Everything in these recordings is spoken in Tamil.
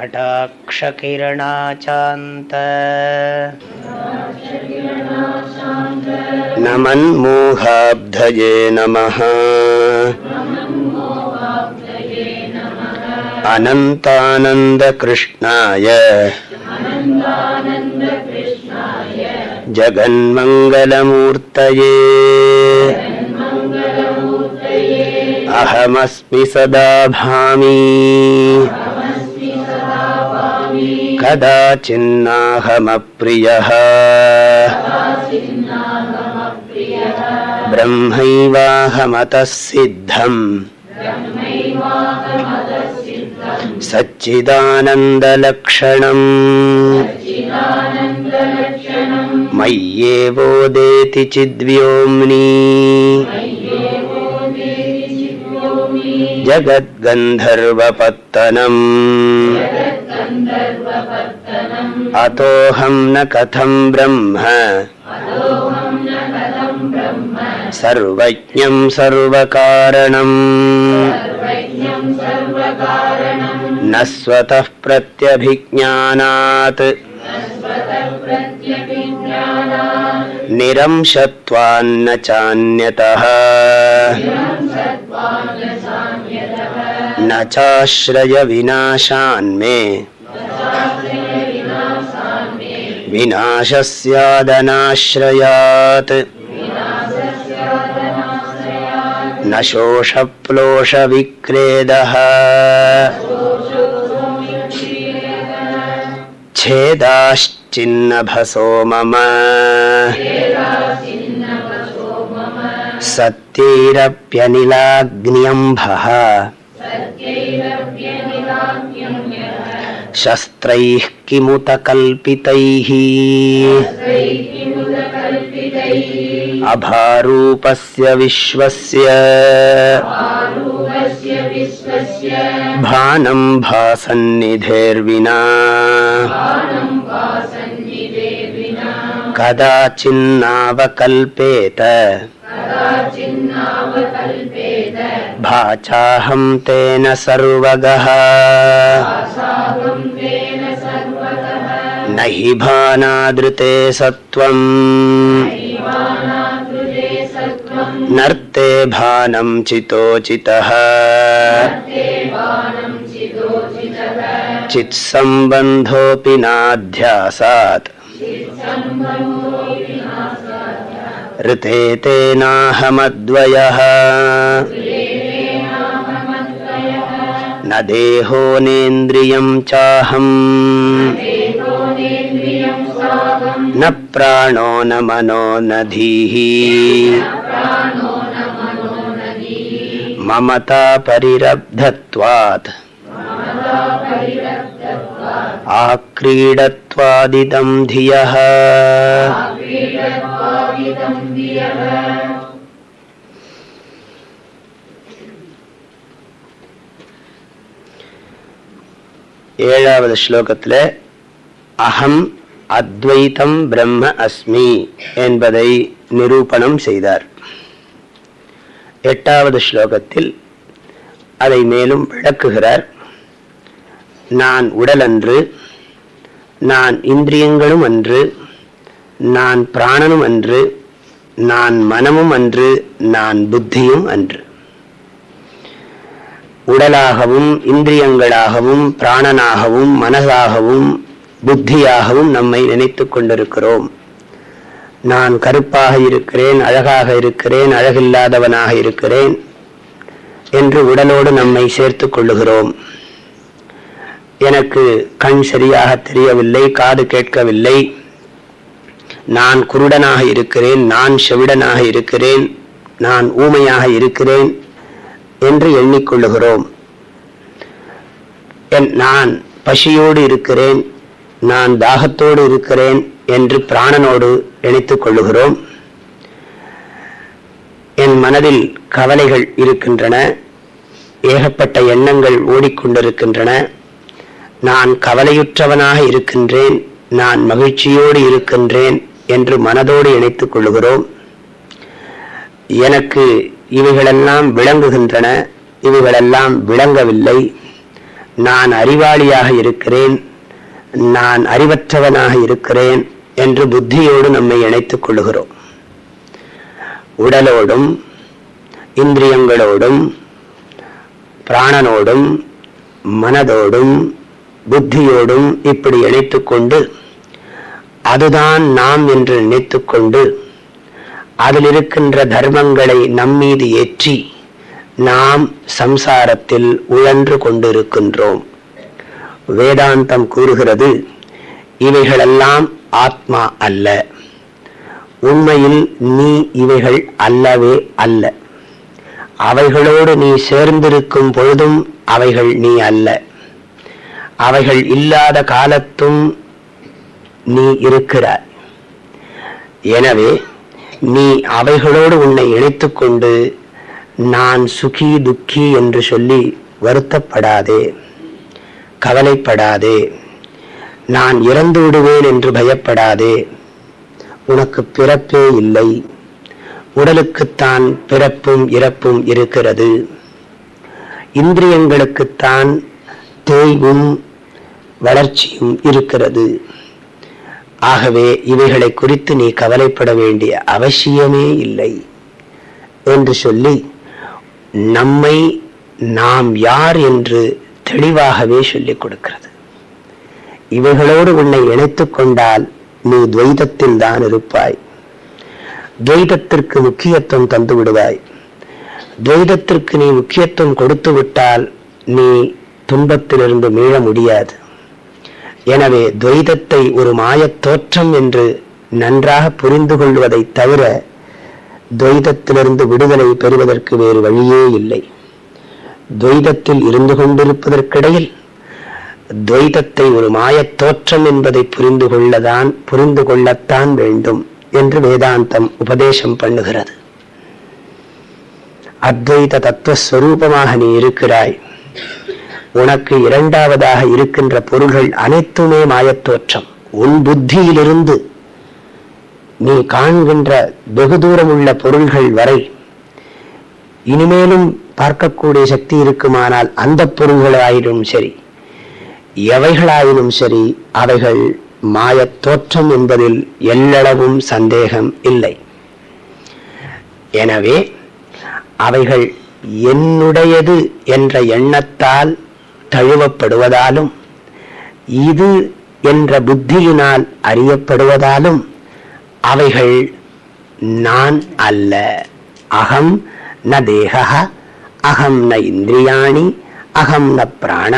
कटाक्षकिरणाचान्त नमन्मोहाब्धये नमः अनन्तानन्दकृष्णाय जगन्मङ्गलमूर्तये अहमस्मि सदा भामि कदाचिन्नाहमप्रियः। ब्रह्मैवाहमतः सिद्धम् सच्चिदानन्दलक्षणम्। मय्येवोदेति चिद्व्योम्नि। जगद्गन्धर्वपत्तनम् अतोऽहं न कथं ब्रह्म। सर्वज्ञं सर्वकारणम्। न स्वतः प्रत्यभिज्ञानात्। निरंशत्वान्न चान्यतः। न चाश्रयविनाशान्मे विनाशस्यादनाश्रयात् न शोषप्लोषविक्रेदः छेदाश्चिन्नभसो मम सत्यैरप्यनिलाग्न्यम्भः शस्त्रैः किमुत कल्पितैः अभारूपस्य विश्वस्य। भानं भासन्निधेर्विना। कदाचिन्नावकल्पेत। भाचाहं तेन सर्वगः। न हि भानादृते सत्त्वम्। नर्ते भानं चितोचितः। चित्सम्बन्धोऽपि नाध्यासात्। ऋते तेनाहमद्वयः। न देहो नेन्द्रियं चाहम्। न प्राणो न मनो न धीः। ममता परिरब्धत्वात्। आक्रीडत्वादिदं धियः ஏழாவது ஸ்லோகத்தில் அகம் அத்வைத்தம் பிரம்ம அஸ்மி என்பதை நிரூபணம் செய்தார் எட்டாவது ஸ்லோகத்தில் அதை மேலும் விளக்குகிறார் நான் உடல் அன்று நான் இந்திரியங்களும் அன்று நான் பிராணனும் அன்று நான் மனமும் அன்று நான் புத்தியும் அன்று. உடலாகவும் இந்திரியங்களாகவும் பிராணனாகவும் மனதாகவும் புத்தியாகவும் நம்மை நினைத்து கொண்டிருக்கிறோம். நான் கருப்பாக இருக்கிறேன் அழகாக இருக்கிறேன் அழகில்லாதவனாக இருக்கிறேன் என்று உடலோடு நம்மை சேர்த்து கொள்ளுகிறோம். எனக்கு கண் சரியாக தெரியவில்லை காது கேட்கவில்லை. நான் குருடனாக இருக்கிறேன் நான் செவிடனாக இருக்கிறேன் நான் ஊமையாக இருக்கிறேன் என்று எண்ணிக்கொள்ளுகிறோம். நான் பசியோடு இருக்கிறேன் நான் தாகத்தோடு இருக்கிறேன் என்று பிராணனோடு நினைத்துக் கொள்ளுகிறோம். என் மனதில் கவலைகள் இருக்கின்றன ஏகப்பட்ட எண்ணங்கள் ஓடிக்கொண்டிருக்கின்றன. நான் கவலையுற்றவனாக இருக்கின்றேன் நான் மகிழ்ச்சியோடு இருக்கின்றேன் என்று மனதோடு இணைத்துக் கொள்கிறோம் எனக்கு இவைகளெல்லாம் விளங்குகின்றன இவைகளெல்லாம் விளங்கவில்லை. நான் அறிவாளியாக இருக்கிறேன் நான் அறிவற்றவனாக இருக்கிறேன் என்று புத்தியோடு நம்மை இணைத்துக் கொள்கிறோம் உடலோடும் இந்திரியங்களோடும் பிராணனோடும் மனதோடும் புத்தியோடும் இப்படி இணைத்து கொண்டு அதுதான் நாம் என்று நினைத்து கொண்டு அதில் இருக்கின்ற தர்மங்களை நம்மீது ஏற்றி நாம் சம்சாரத்தில் உழன்று கொண்டிருக்கின்றோம். வேதாந்தம் கூறுகிறது இவைகளெல்லாம் ஆத்மா அல்ல. உண்மையில் நீ இவைகள் அல்லவே அல்ல. அவைகளோடு நீ சேர்ந்திருக்கும் பொழுதும் அவைகள் நீ அல்ல. அவைகள் இல்லாத காலத்தும் நீ இருக்கிறாய். எனவே நீ அவைகளோடு உன்னை இணைத்துக் கொண்டு நான் சுகி துக்கி என்று சொல்லி வருத்தப்படாதே கவலைப்படாதே நான் இறந்து விடுவேன் என்று பயப்படாதே உனக்கு பிறப்பே இல்லை உடலுக்குத்தான் பிறப்பும் இறப்பும் இருக்கிறது. இந்திரியங்களுக்குத்தான் தேய்வும் வளர்ச்சியும் இருக்கிறது. ஆகவே இவைகளை குறித்து நீ கவலைப்பட வேண்டிய அவசியமே இல்லை என்று சொல்லி நம்மை நாம் யார் என்று தெளிவாகவே சொல்லிக் கொடுக்கிறது. இவைகளோடு உன்னை இணைத்துக் கொண்டால் நீ துவைதத்தில் தான் இருப்பாய். துவைதத்திற்கு முக்கியத்துவம் தந்து விடுவாய். துவைதத்திற்கு நீ முக்கியத்துவம் கொடுத்து விட்டால் நீ துன்பத்திலிருந்து மீள முடியாது. எனவே துவைதத்தை ஒரு மாயத் தோற்றம் என்று நன்றாக புரிந்து கொள்வதை தவிர துவைதத்திலிருந்து விடுதலை பெறுவதற்கு வேறு வழியே இல்லை. துவைதத்தில் இருந்து கொண்டிருப்பதற்கிடையில் துவைதத்தை ஒரு மாயத் தோற்றம் என்பதை புரிந்து கொள்ளதான் புரிந்து கொள்ளத்தான் வேண்டும் என்று வேதாந்தம் உபதேசம் பண்ணுகிறது. அத்வைத தத்துவஸ்வரூபமாக நீ இருக்கிறாய். உனக்கு இரண்டாவதாக இருக்கின்ற பொருள்கள் அனைத்துமே மாயத்தோற்றம். உன் புத்தியிலிருந்து நீ காண்கின்ற வெகு தூரம் உள்ள பொருள்கள் வரை இனிமேலும் பார்க்கக்கூடிய சக்தி இருக்குமானால் அந்த பொருள்களாயினும் சரி எவைகளாயினும் சரி அவைகள் மாயத் தோற்றம் என்பதில் எல்லளவும் சந்தேகம் இல்லை. எனவே அவைகள் என்னுடையது என்ற எண்ணத்தால் தழுவப்படுவதாலும் இது என்ற புத்தியினால் அறியப்படுவதாலும் அவைகள் நான் அல்ல. அகம் ந தேக அகம் ந இந்திரியாணி அகம் ந பிராண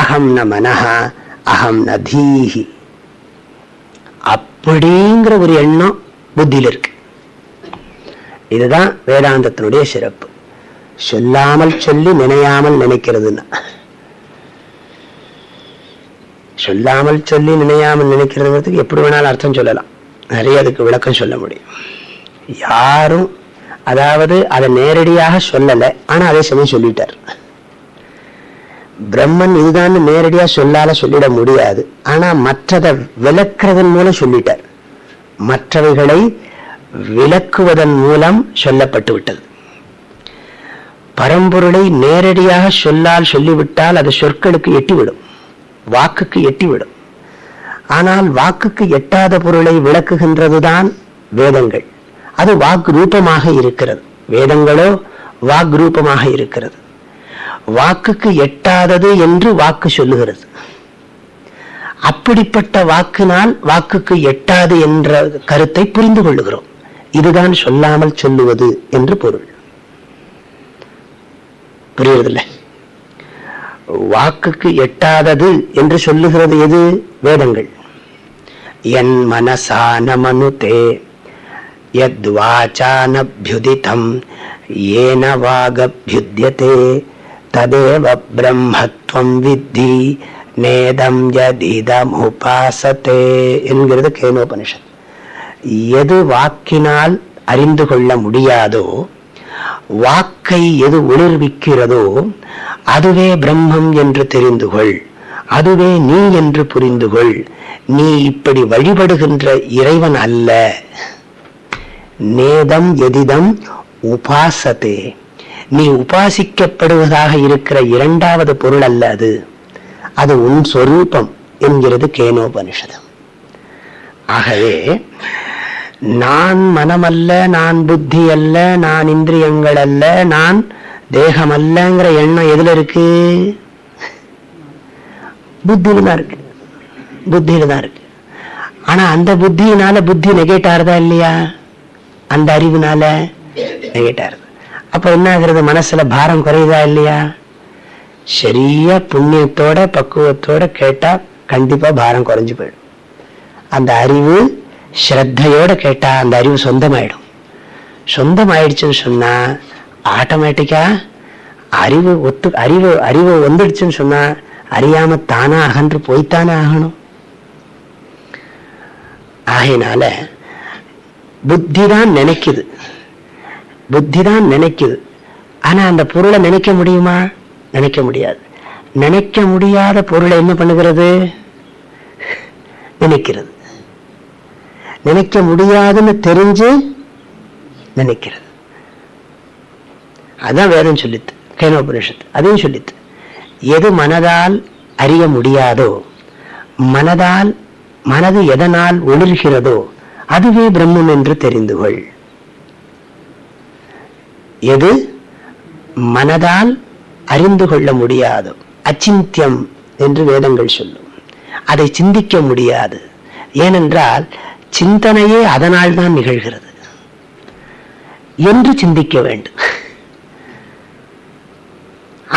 அகம் ந மனஹ அகம் ந தீஹி. அப்படிங்கிற ஒரு எண்ணம் புத்தியில் இருக்கு இதுதான் வேதாந்தத்தினுடைய சிறப்பு. சொல்லாமல் சொல்லி நினையாமல் நினைக்கிறதுன்னா. சொல்லாமல் சொல்லி நினையாமல் நினைக்கிறதுங்கிறதுக்கு எப்படி வேணாலும் அர்த்தம் சொல்லலாம். நிறைய அதுக்கு விளக்கம் சொல்ல முடியும். யாரும் அதாவது அதை நேரடியாக சொல்லலை. ஆனால் அதே சமயம் சொல்லிட்டார். பிரம்மன் இதுதான் நேரடியா சொல்லால சொல்லிட முடியாது. ஆனா மற்றதை விளக்குறதன் மூலம் சொல்லிட்டார். மற்றவைகளை விளக்குவதன் மூலம் சொல்லப்பட்டு விட்டது. பரம்பொருளை நேரடியாக சொல்லால் சொல்லிவிட்டால் அது சொற்களுக்கு எட்டிவிடும். வாக்குக்கு எட்டிவிடும். ஆனால் வாக்குக்கு எட்டாத பொருளை விளக்குகின்றதுதான் வேதங்கள். அது வாக் ரூபமாக இருக்கிறது. வேதங்களோ வாக் ரூபமாக இருக்கிறது. வாக்குக்கு எட்டாதது என்று வாக்கு சொல்லுகிறது. அப்படிப்பட்ட வாக்கினால் வாக்குக்கு எட்டாது என்ற கருத்தை புரிந்து கொள்ளுகிறோம். இதுதான் சொல்லாமல் சொல்லுவது என்று பொருள். புரியுறதில்லை வாக்குக்கு எட்டாதது என்று சொல்லுகிறது எது? வேதங்கள். என் மனசான மனுதே யத்வாச்சானபியுதிதம் ஏன வாகபியுத்தியதே ததேவ பிரம்மத்வம் வித்தி நேதம் யதிதம் உபாசத்தே என்கிறது கேனோபனிஷத். எது வாக்கினால் அறிந்து கொள்ள முடியாதோ வாக்கை எது ஒளிர்விக்கிறதோ அதுவே பிரம்மம் என்று தெரிந்து கொள் அதுவே நீ என்று புரிந்து கொள் நீ இப்படி வழிபடுகின்ற இறைவன் அல்ல. நேதம் எதிதம் உபாசத்தே நீ உபாசிக்கப்படுவதாக இருக்கிற இரண்டாவது பொருள் அல்ல அது. அது உன் சொரூபம் என்கிறது கேனோபனிஷதம். ஆகவே நான் மனமல்ல நான் புத்தி அல்ல நான் இந்திரியங்கள் அல்ல நான் தேகம் அல்லங்கிற எண்ணம் எதுல இருக்கு? புத்தியில தான் இருக்கு. புத்தியில தான் இருக்கு. ஆனா அந்த புத்தியினால புத்தி நெகேட் ஆறுதா இல்லையா? அந்த அறிவுனால நெகேட் ஆறுது அப்ப என்ன ஆகுறது? மனசுல பாரம் குறையுதா இல்லையா? சரியா புண்ணியத்தோட பக்குவத்தோட கேட்டா கண்டிப்பா பாரம் குறைஞ்சு போயிடும். அந்த அறிவு ஸ்ரத்தையோட கேட்டா அந்த அறிவு சொந்தமாயிடும் சொந்தமாயிடுச்சுன்னு சொன்னால் சொன்னா ஆட்டோமேட்டிக்கா அறிவு ஒத்து அறிவு அறிவு வந்துடுச்சுன்னு சொன்னா அறியாம தானாக அகன்று போய்த்தானே ஆகணும் ஆகையினால புத்தி தான் நினைக்குது புத்தி தான் நினைக்குது ஆனா அந்த பொருளை நினைக்க முடியுமா நினைக்க முடியாது நினைக்க முடியாத பொருளை என்ன பண்ணுகிறது நினைக்கிறது நினைக்க முடியாதுன்னு தெரிஞ்சு நினைக்கிறது. அதான் வேதம் சொல்லித்து கேனோபனிஷத்து அதையும் சொல்லித்து. எது மனதால் அறிய முடியாதோ மனதால் மனது எதனால் ஒளிர்கிறதோ அதுவே பிரம்மம் என்று தெரிந்து கொள். எது மனதால் அறிந்து கொள்ள முடியாதோ அச்சிந்தியம் என்று வேதங்கள் சொல்லும். அதை சிந்திக்க முடியாது. ஏனென்றால் சிந்தனையே அதனால் தான் நிகழ்கிறது. என்று சிந்திக்க வேண்டும்.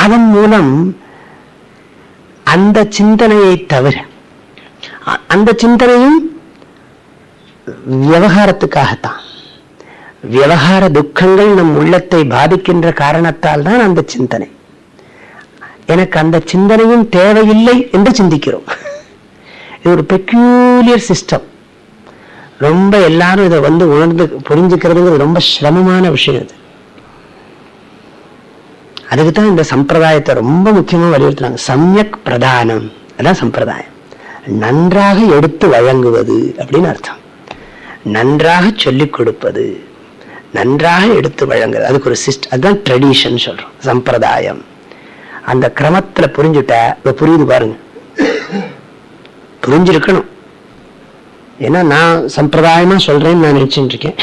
அதன் மூலம் அந்த சிந்தனையை தவிர அந்த சிந்தனையும் விவகாரத்துக்காகத்தான். விவகார துக்கங்கள் நம் உள்ளத்தை பாதிக்கின்ற காரணத்தால் தான் அந்த சிந்தனை. எனக்கு அந்த சிந்தனையும் தேவையில்லை என்று சிந்திக்கிறோம். இது ஒரு பெக்யூலியர் சிஸ்டம் ரொம்ப எல்லாரும் இதை வந்து உணர்ந்து புரிஞ்சுக்கிறதுங்கிறது ரொம்ப சிரமமான விஷயம் இது. அதுக்கு தான் இந்த சம்பிரதாயத்தை ரொம்ப முக்கியமா வலியுறுத்துறாங்க. சமயக் பிரதானம். அதான் சம்பிரதாயம். நன்றாக எடுத்து வழங்குவது அப்படின்னு அர்த்தம். நன்றாக சொல்லிக் கொடுப்பது. நன்றாக எடுத்து வழங்குறது. அதுக்கு ஒரு சிஸ்ட் அதுதான் ட்ரெடிஷன் சொல்றோம். சம்பிரதாயம். அந்த கிரமத்துல புரிஞ்சுட்டா இப்போ புரியுது பாருங்க. புரிஞ்சிருக்கணும். ஏன்னா நான் சம்பிரதாயமா சொல்றேன்னு நான் நினைச்சுட்டு இருக்கேன்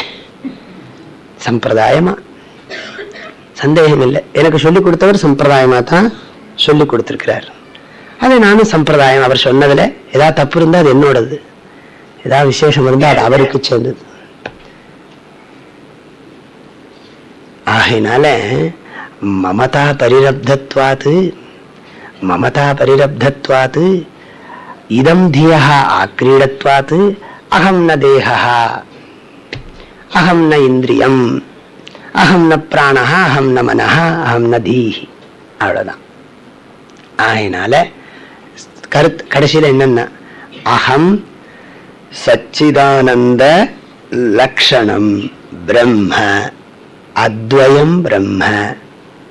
சம்பிரதாயமா? சந்தேகம் இல்லை எனக்கு சொல்லிக் கொடுத்தவர் சம்பிரதாயமா தான் சொல்லி கொடுத்துருக்கிறார். அதை நானும் சம்பிரதாயம் அவர் சொன்னதில் ஏதாவது தப்பு இருந்தால் அது என்னோடது. ஏதாவது விசேஷம் இருந்தால் அது அவருக்கு சேர்ந்தது. ஆகையினால மமதா பரிரப்தத்வாத்து மமதா பரிரப்தத்வாத்து இதம் தியா ஆக்ரீடத்வாத் அகம் ந தேகா அகம் ந இந்திரியம் அகம் ந பிராணா அகம் ந மனஹா அகம் ந தீஹி. அவ்வளோதான் ஆகையினால கருத்து கடைசியில் என்னன்னா அகம் சச்சிதானந்த லக்ஷணம் பிரம்ம அத்வயம் பிரம்ம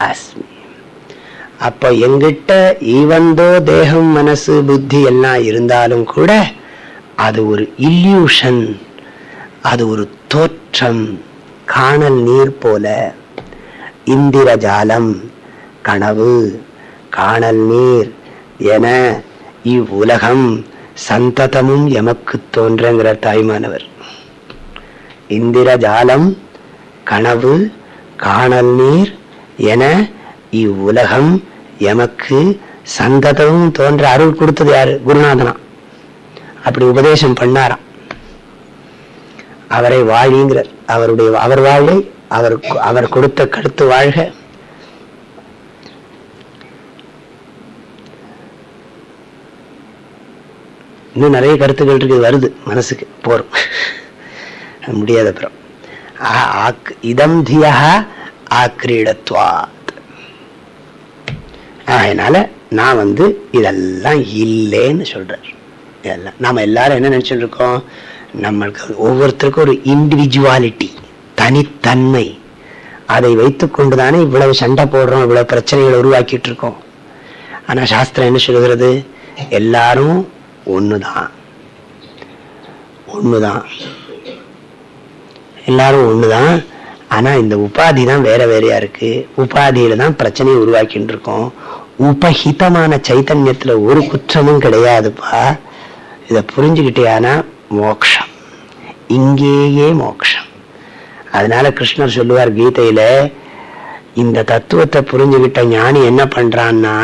அஸ்மி. அப்போ எங்கிட்ட ஈவந்தோ தேகம் மனசு புத்தி எல்லாம் இருந்தாலும் கூட அது ஒரு இல்யூஷன் அது ஒரு தோற்றம். காணல் நீர் போல இந்திரஜாலம் கனவு காணல் நீர் என இவ்வுலகம் சந்ததமும் எமக்கு தோன்றங்கிற தாய்மானவர். இந்திரஜாலம் கனவு காணல் நீர் என இவ்வுலகம் எமக்கு சந்ததமும் தோன்ற அருள் கொடுத்தது யாரு? குருநாதனா அப்படி உபதேசம் பண்ணாராம். அவரை வாழிங்கிறார் அவருடைய அவர் வாழை அவர் அவர் கொடுத்த கருத்து வாழ்க. இன்னும் நிறைய கருத்துக்கள் இருக்கு வருது மனசுக்கு. போறோம். முடியாத அப்புறம். ஆக்- இதம் தியா ஆக்ரீடத்வாத் அதனால நான் வந்து இதெல்லாம் இல்லைன்னு சொல்றார். இதெல்லாம். நாம எல்லாரும் என்ன நினைச்சுட்டு இருக்கோம் நம்மளுக்கு ஒவ்வொருத்தருக்கும் ஒரு இண்டிவிஜுவாலிட்டி தனித்தன்மை. அதை வைத்துக் கொண்டுதானே இவ்வளவு சண்டை போடுறோம் இவ்வளவு பிரச்சனைகளை உருவாக்கிட்டு இருக்கோம் ஆனா சாஸ்திரம் என்ன சொல்கிறது எல்லாரும் ஒண்ணுதான். ஒண்ணுதான். எல்லாரும் ஒண்ணுதான். ஆனா இந்த உபாதி தான் வேற வேறையா இருக்கு. உபாதியில தான் பிரச்சனையை உருவாக்கிட்டு இருக்கோம் உபஹிதமான சைத்தன்யத்துல ஒரு குற்றமும் கிடையாதுப்பா. இதை புரிஞ்சுக்கிட்டேனா மோக்ஷம். இங்கேயே மோக்ஷம். அதனால கிருஷ்ணர் சொல்லுவார் கீதையில இந்த தத்துவத்தை புரிஞ்சுகிட்ட ஞானி என்ன பண்றான்னா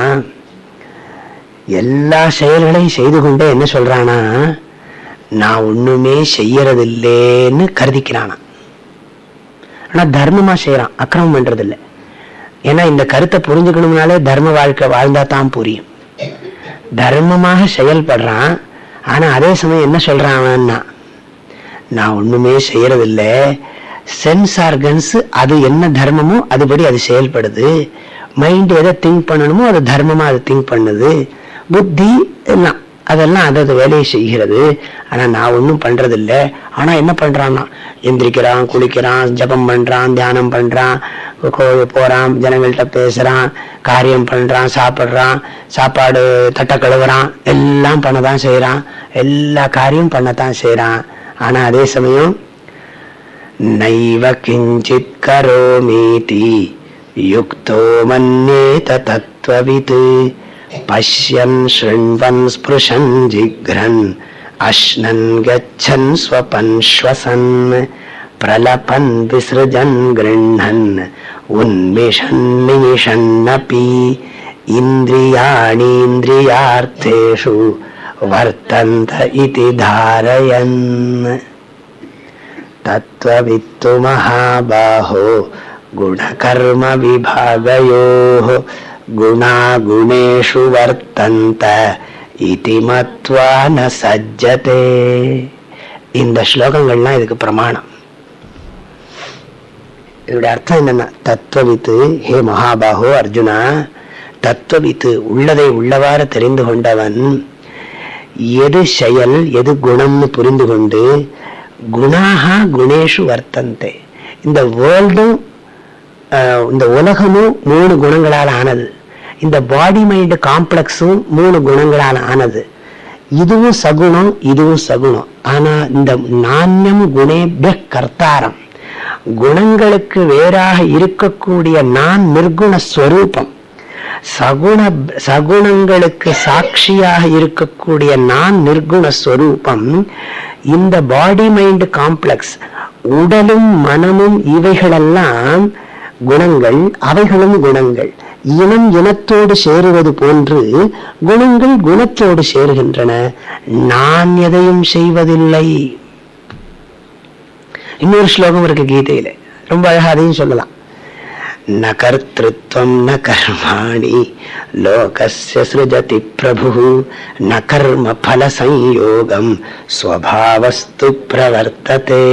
எல்லா செயல்களையும் செய்து கொண்டே என்ன சொல்றானா நான் ஒண்ணுமே செய்யறதில்லேன்னு கருதிக்கிறானா ஆனா தர்மமா செய்யறான் அக்கிரமம் பண்றது இல்லை ஏன்னா இந்த கருத்தை புரிஞ்சுக்கணும்னாலே தர்ம வாழ்க்கை வாழ்ந்தா தான் புரியும். தர்மமாக செயல்படுறான் ஆனா அதே சமயம் என்ன சொல்றான் அவன்னா நான் ஒண்ணுமே செய்யறதில்லை. சென்ஸ் ஆர்கன்ஸ் அது என்ன தர்மமோ அதுபடி அது செயல்படுது. மைண்ட் எதை திங்க் பண்ணணுமோ அது தர்மமா அது திங்க் பண்ணுது. புத்தி எல்லாம் அதெல்லாம் அதது வேலையை செய்கிறது. ஆனா நான் ஒன்றும் பண்றது இல்ல ஆனா என்ன பண்றான்னா எந்திரிக்கிறான் குளிக்கிறான் ஜபம் பண்றான் தியானம் பண்றான். கோவில் போகிறான் ஜனங்கள்கிட்ட பேசுகிறான் காரியம் பண்ணுறான் சாப்பிட்றான் சாப்பாடு தட்டை கழுவுறான் எல்லாம் பண்ண தான் செய்கிறான் எல்லா காரியம் பண்ணத்தான் செய்கிறான் ஆனால் அதே சமயம் நைவ கிஞ்சித் கரோமீதி யுக்தோ மன்னேத தத்துவவிது பஷ்யன் ஸ்ருண்வன் ஸ்பிருஷன் ஜிக்ரன் அஷ்ணன் கச்சன் ஸ்வபன் ஸ்வசன். प्रलपन् विसृजन् गृह्णन् उन्मिषन् निमिषन्नपि इन्द्रियाणीन्द्रियार्थेषु वर्तन्त इति धारयन् तत्त्ववित्तु महाबाहो गुणकर्मविभागयोः குணா குணேஷு வர்த்தந்த இதி மத்வா ந சஜ்ஜதே இந்த ஸ்லோகங்கள்லாம் இதுக்கு பிரமாணம் இதோட அர்த்தம் என்னன்னா தத்துவவித்து ஹே மகாபாகோ அர்ஜுனா தத்துவவித்து உள்ளதை உள்ளவாறு தெரிந்து கொண்டவன் எது செயல் எது குணம்னு புரிந்து கொண்டு குணாகா குணேஷு வர்த்தந்தே. இந்த வேர்ல்டும் இந்த உலகமும் மூணு குணங்களால் ஆனது. இந்த பாடி மைண்ட் காம்ப்ளெக்ஸும் மூணு குணங்களால் ஆனது. இதுவும் சகுணம் இதுவும் சகுணம். ஆனா இந்த நாணயம் குணேபிய கர்த்தாரம். குணங்களுக்கு வேறாக இருக்கக்கூடிய நான் நிர்குண ஸ்வரூபம். சகுண சகுணங்களுக்கு சாட்சியாக இருக்கக்கூடிய நான் நிர்குண ஸ்வரூபம். இந்த பாடி மைண்ட் காம்ப்ளெக்ஸ் உடலும் மனமும் இவைகளெல்லாம் குணங்கள் அவைகளும் குணங்கள். இனம் இனத்தோடு சேருவது போன்று குணங்கள் குணத்தோடு சேருகின்றன. நான் எதையும் செய்வதில்லை. இன்னொரு ஸ்லோகம் இருக்கு கீதையில. ரொம்ப அழகா அதையும் சொல்லலாம். ந கர்த்தம் ந கர்மாணி லோகஸ்ய சிருஜதி பிரபு ந கர்ம பல சம்யோகம் ஸ்வபாவஸ்து பிரவர்த்ததே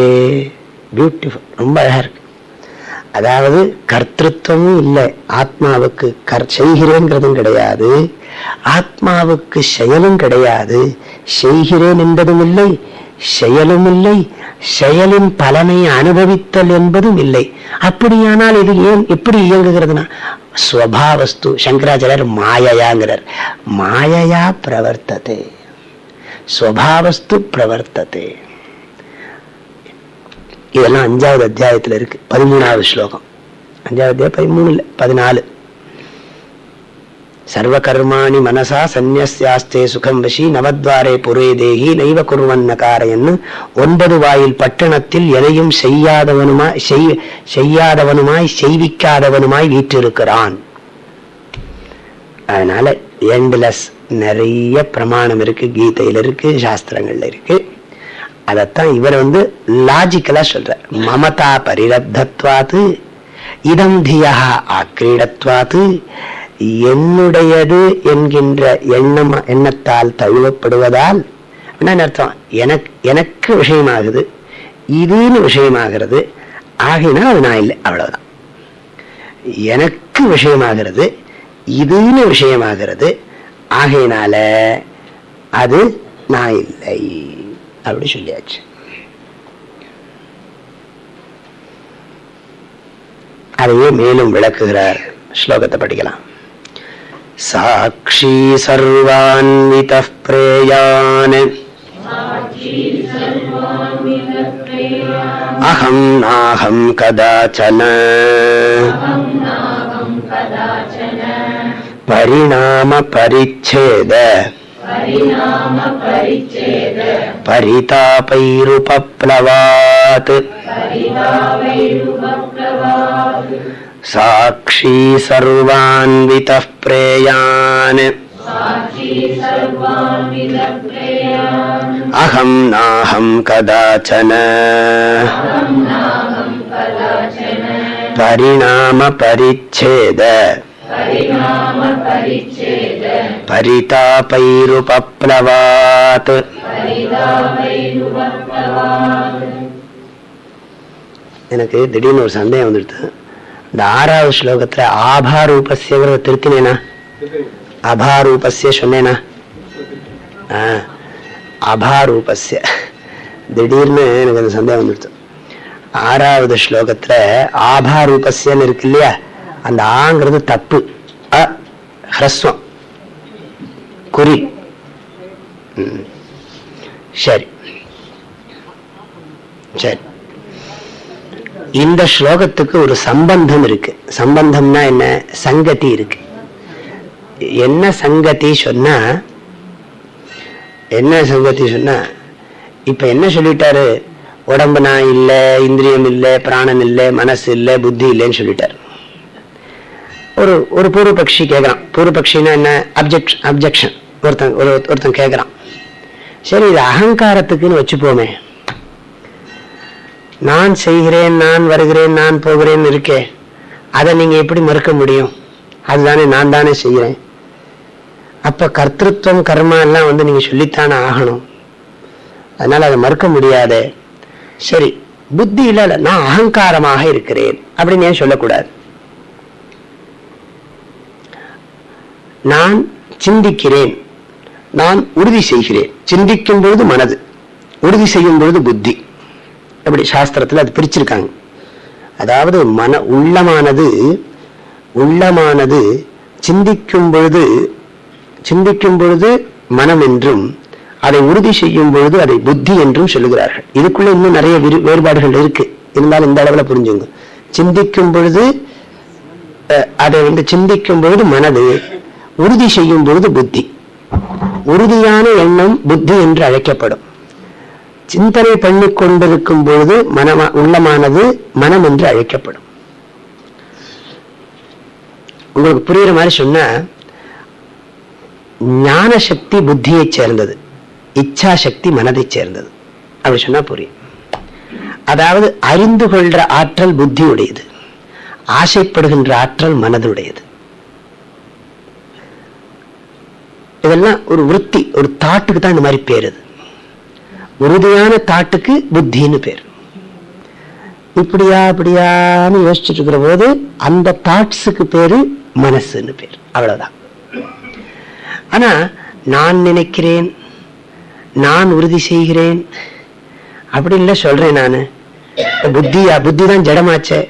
பியூட்டிஃபுல் ரொம்ப அழகா இருக்கு அதாவது கர்த்தத்துவமும் இல்லை ஆத்மாவுக்கு கர் செய்கிறேங்கிறதும் கிடையாது ஆத்மாவுக்கு செயலும் கிடையாது செய்கிறேன் என்பதும் இல்லை செயலும் இல்லை செயலின் பலனை அனுபவித்தல் என்பதும் இல்லை. அப்படியானால் இது ஏன் எப்படி இயங்குகிறதுனா ஸ்வபாவஸ்து சங்கராச்சாரியர் மாயையாங்கிறார். மாயையா பிரவர்த்ததே. ஸ்வபாவஸ்து பிரவர்த்ததே. இதெல்லாம் அஞ்சாவது அத்தியாயத்துல இருக்கு. பதிமூணாவது ஸ்லோகம். அஞ்சாவது அத்தியாயம் பதிமூணு இல்லை பதினாலு. சர்வ கர்மாணி மனசா சந்நியாஸ்தே சுகம் வசி நவத்வாரே புரே தேகி நைவ குருவன் நகாரையன்னு ஒன்பது வாயில் பட்டணத்தில் எதையும் செய்யாதவனுமாய் செய்யாதவனுமாய் செய்விக்காதவனுமாய் வீற்றிருக்கிறான். அதனால எண்ட்லெஸ் நிறைய பிரமாணம் இருக்கு கீதையில இருக்கு சாஸ்திரங்கள்ல இருக்கு. அதத்தான் இவர் வந்து லாஜிக்கலா சொல்ற மமதா பரிரப்தத்வாத்து இதம் தியா ஆக்கிரீடத்வாத்து என்னுடையது என்கின்ற எண்ணம் எண்ணத்தால் தழுவப்படுவதால் என்ன அர்த்தம்? எனக்கு எனக்கு விஷயமாகுது இதுன்னு விஷயமாகிறது ஆகினா அது நான் இல்லை அவ்வளவுதான். எனக்கு விஷயமாகிறது இதுன்னு விஷயமாகிறது ஆகையினால அது நான் இல்லை அப்படி சொல்லியாச்சு. அதையே மேலும் விளக்குகிறார் ஸ்லோகத்தை படிக்கலாம். साक्षी सर्वान्वितः प्रेयान् अहं नाहं कदाचन परिणामपरिच्छेद परितापैरुपप्लवात् साक्षी सर्वान्वितः प्रेयान् अहं नाहं कदाचन परिणामपरिच्छेद परितापैरुपप्लवात् எனக்கு திடீர்னு ஒரு சந்தேகம் வந்துடுது இந்த ஆறாவது ஸ்லோகத்துல ஆபாரூபஸ்யங்கிறத திருத்தினேனா? அபாரூபஸ்ய சொன்னேனா? அபாரூபஸ்ய. திடீர்னு எனக்கு அந்த சந்தேகம் வந்துடுச்சு. ஆறாவது ஸ்லோகத்துல ஆபாரூபஸ்யன்னு இருக்கு இல்லையா? அந்த ஆங்கிறது தப்பு. அ ஹ்ரஸ்வம். குறி. சரி. சரி. இந்த ஸ்லோகத்துக்கு ஒரு சம்பந்தம் இருக்கு. சம்பந்தம்னா என்ன? சங்கதி இருக்கு. என்ன சங்கதி சொன்னா என்ன சங்கதி சொன்னா இப்ப என்ன சொல்லிட்டாரு? உடம்பு நான் இல்ல இந்திரியம் இல்லை பிராணம் இல்ல மனசு இல்ல புத்தி இல்லைன்னு சொல்லிட்டாரு. ஒரு ஒரு பூர்வபக்ஷி கேட்கறான் பூர்வபக்ஷின்னா என்ன? அப்ஜெக்ட் அப்ஜெக்ஷன் ஒருத்தன் ஒரு ஒருத்தன் கேட்குறான் சரி இது அகங்காரத்துக்குன்னு வச்சுப்போமே. நான் செய்கிறேன் நான் வருகிறேன் நான் போகிறேன் இருக்கே. அதை நீங்க எப்படி மறுக்க முடியும்? அதுதானே நான் தானே செய்கிறேன். அப்ப கர்த்தத்துவம் கர்மா எல்லாம் வந்து நீங்க சொல்லித்தானே ஆகணும். அதனால அதை மறுக்க முடியாதே. சரி புத்தி இல்ல நான் அகங்காரமாக இருக்கிறேன் அப்படின்னு ஏன் சொல்லக்கூடாது? நான் சிந்திக்கிறேன். நான் உறுதி செய்கிறேன். சிந்திக்கும் பொழுது மனது உறுதி செய்யும் பொழுது புத்தி. அப்படி சாஸ்திரத்துல அது பிரிச்சிருக்காங்க. அதாவது மன உள்ளமானது உள்ளமானது சிந்திக்கும் பொழுது சிந்திக்கும் பொழுது மனம் என்றும் அதை உறுதி செய்யும் பொழுது அதை புத்தி என்றும் சொல்லுகிறார்கள். இதுக்குள்ள இன்னும் நிறைய வேறுபாடுகள் இருக்கு. இருந்தாலும் இந்த அளவுல புரிஞ்சுங்க. சிந்திக்கும் பொழுது அஹ், அதை வந்து சிந்திக்கும் பொழுது மனது உறுதி செய்யும் பொழுது புத்தி. உறுதியான எண்ணம் புத்தி என்று அழைக்கப்படும். சிந்தனை பண்ணி கொண்டிருக்கும் பொழுது மனமா உள்ளமானது மனம் என்று அழைக்கப்படும். உங்களுக்கு புரியுற மாதிரி சொன்னா ஞான சக்தி புத்தியைச் சேர்ந்தது. இச்சா சக்தி மனதை சேர்ந்தது. அப்படி சொன்னா புரியும். அதாவது அறிந்து கொள்ற ஆற்றல் புத்தி உடையது ஆசைப்படுகின்ற ஆற்றல் மனதுடையது. இதெல்லாம் ஒரு விற்பி ஒரு தாட்டுக்கு தான் இந்த மாதிரி பேருது. உறுதியான தாட்டுக்கு புத்தின்னு பேர். இப்படியா அப்படியான்னு யோசிச்சுட்டு இருக்கிற போது அந்த தாட்ஸுக்கு பேரு மனசுன்னு பேர். அவ்வளவுதான். ஆனா நான் நினைக்கிறேன் நான் உறுதி செய்கிறேன் அப்படின்னு சொல்றேன் நானு. புத்தியா புத்தி தான் ஜடமாச்சே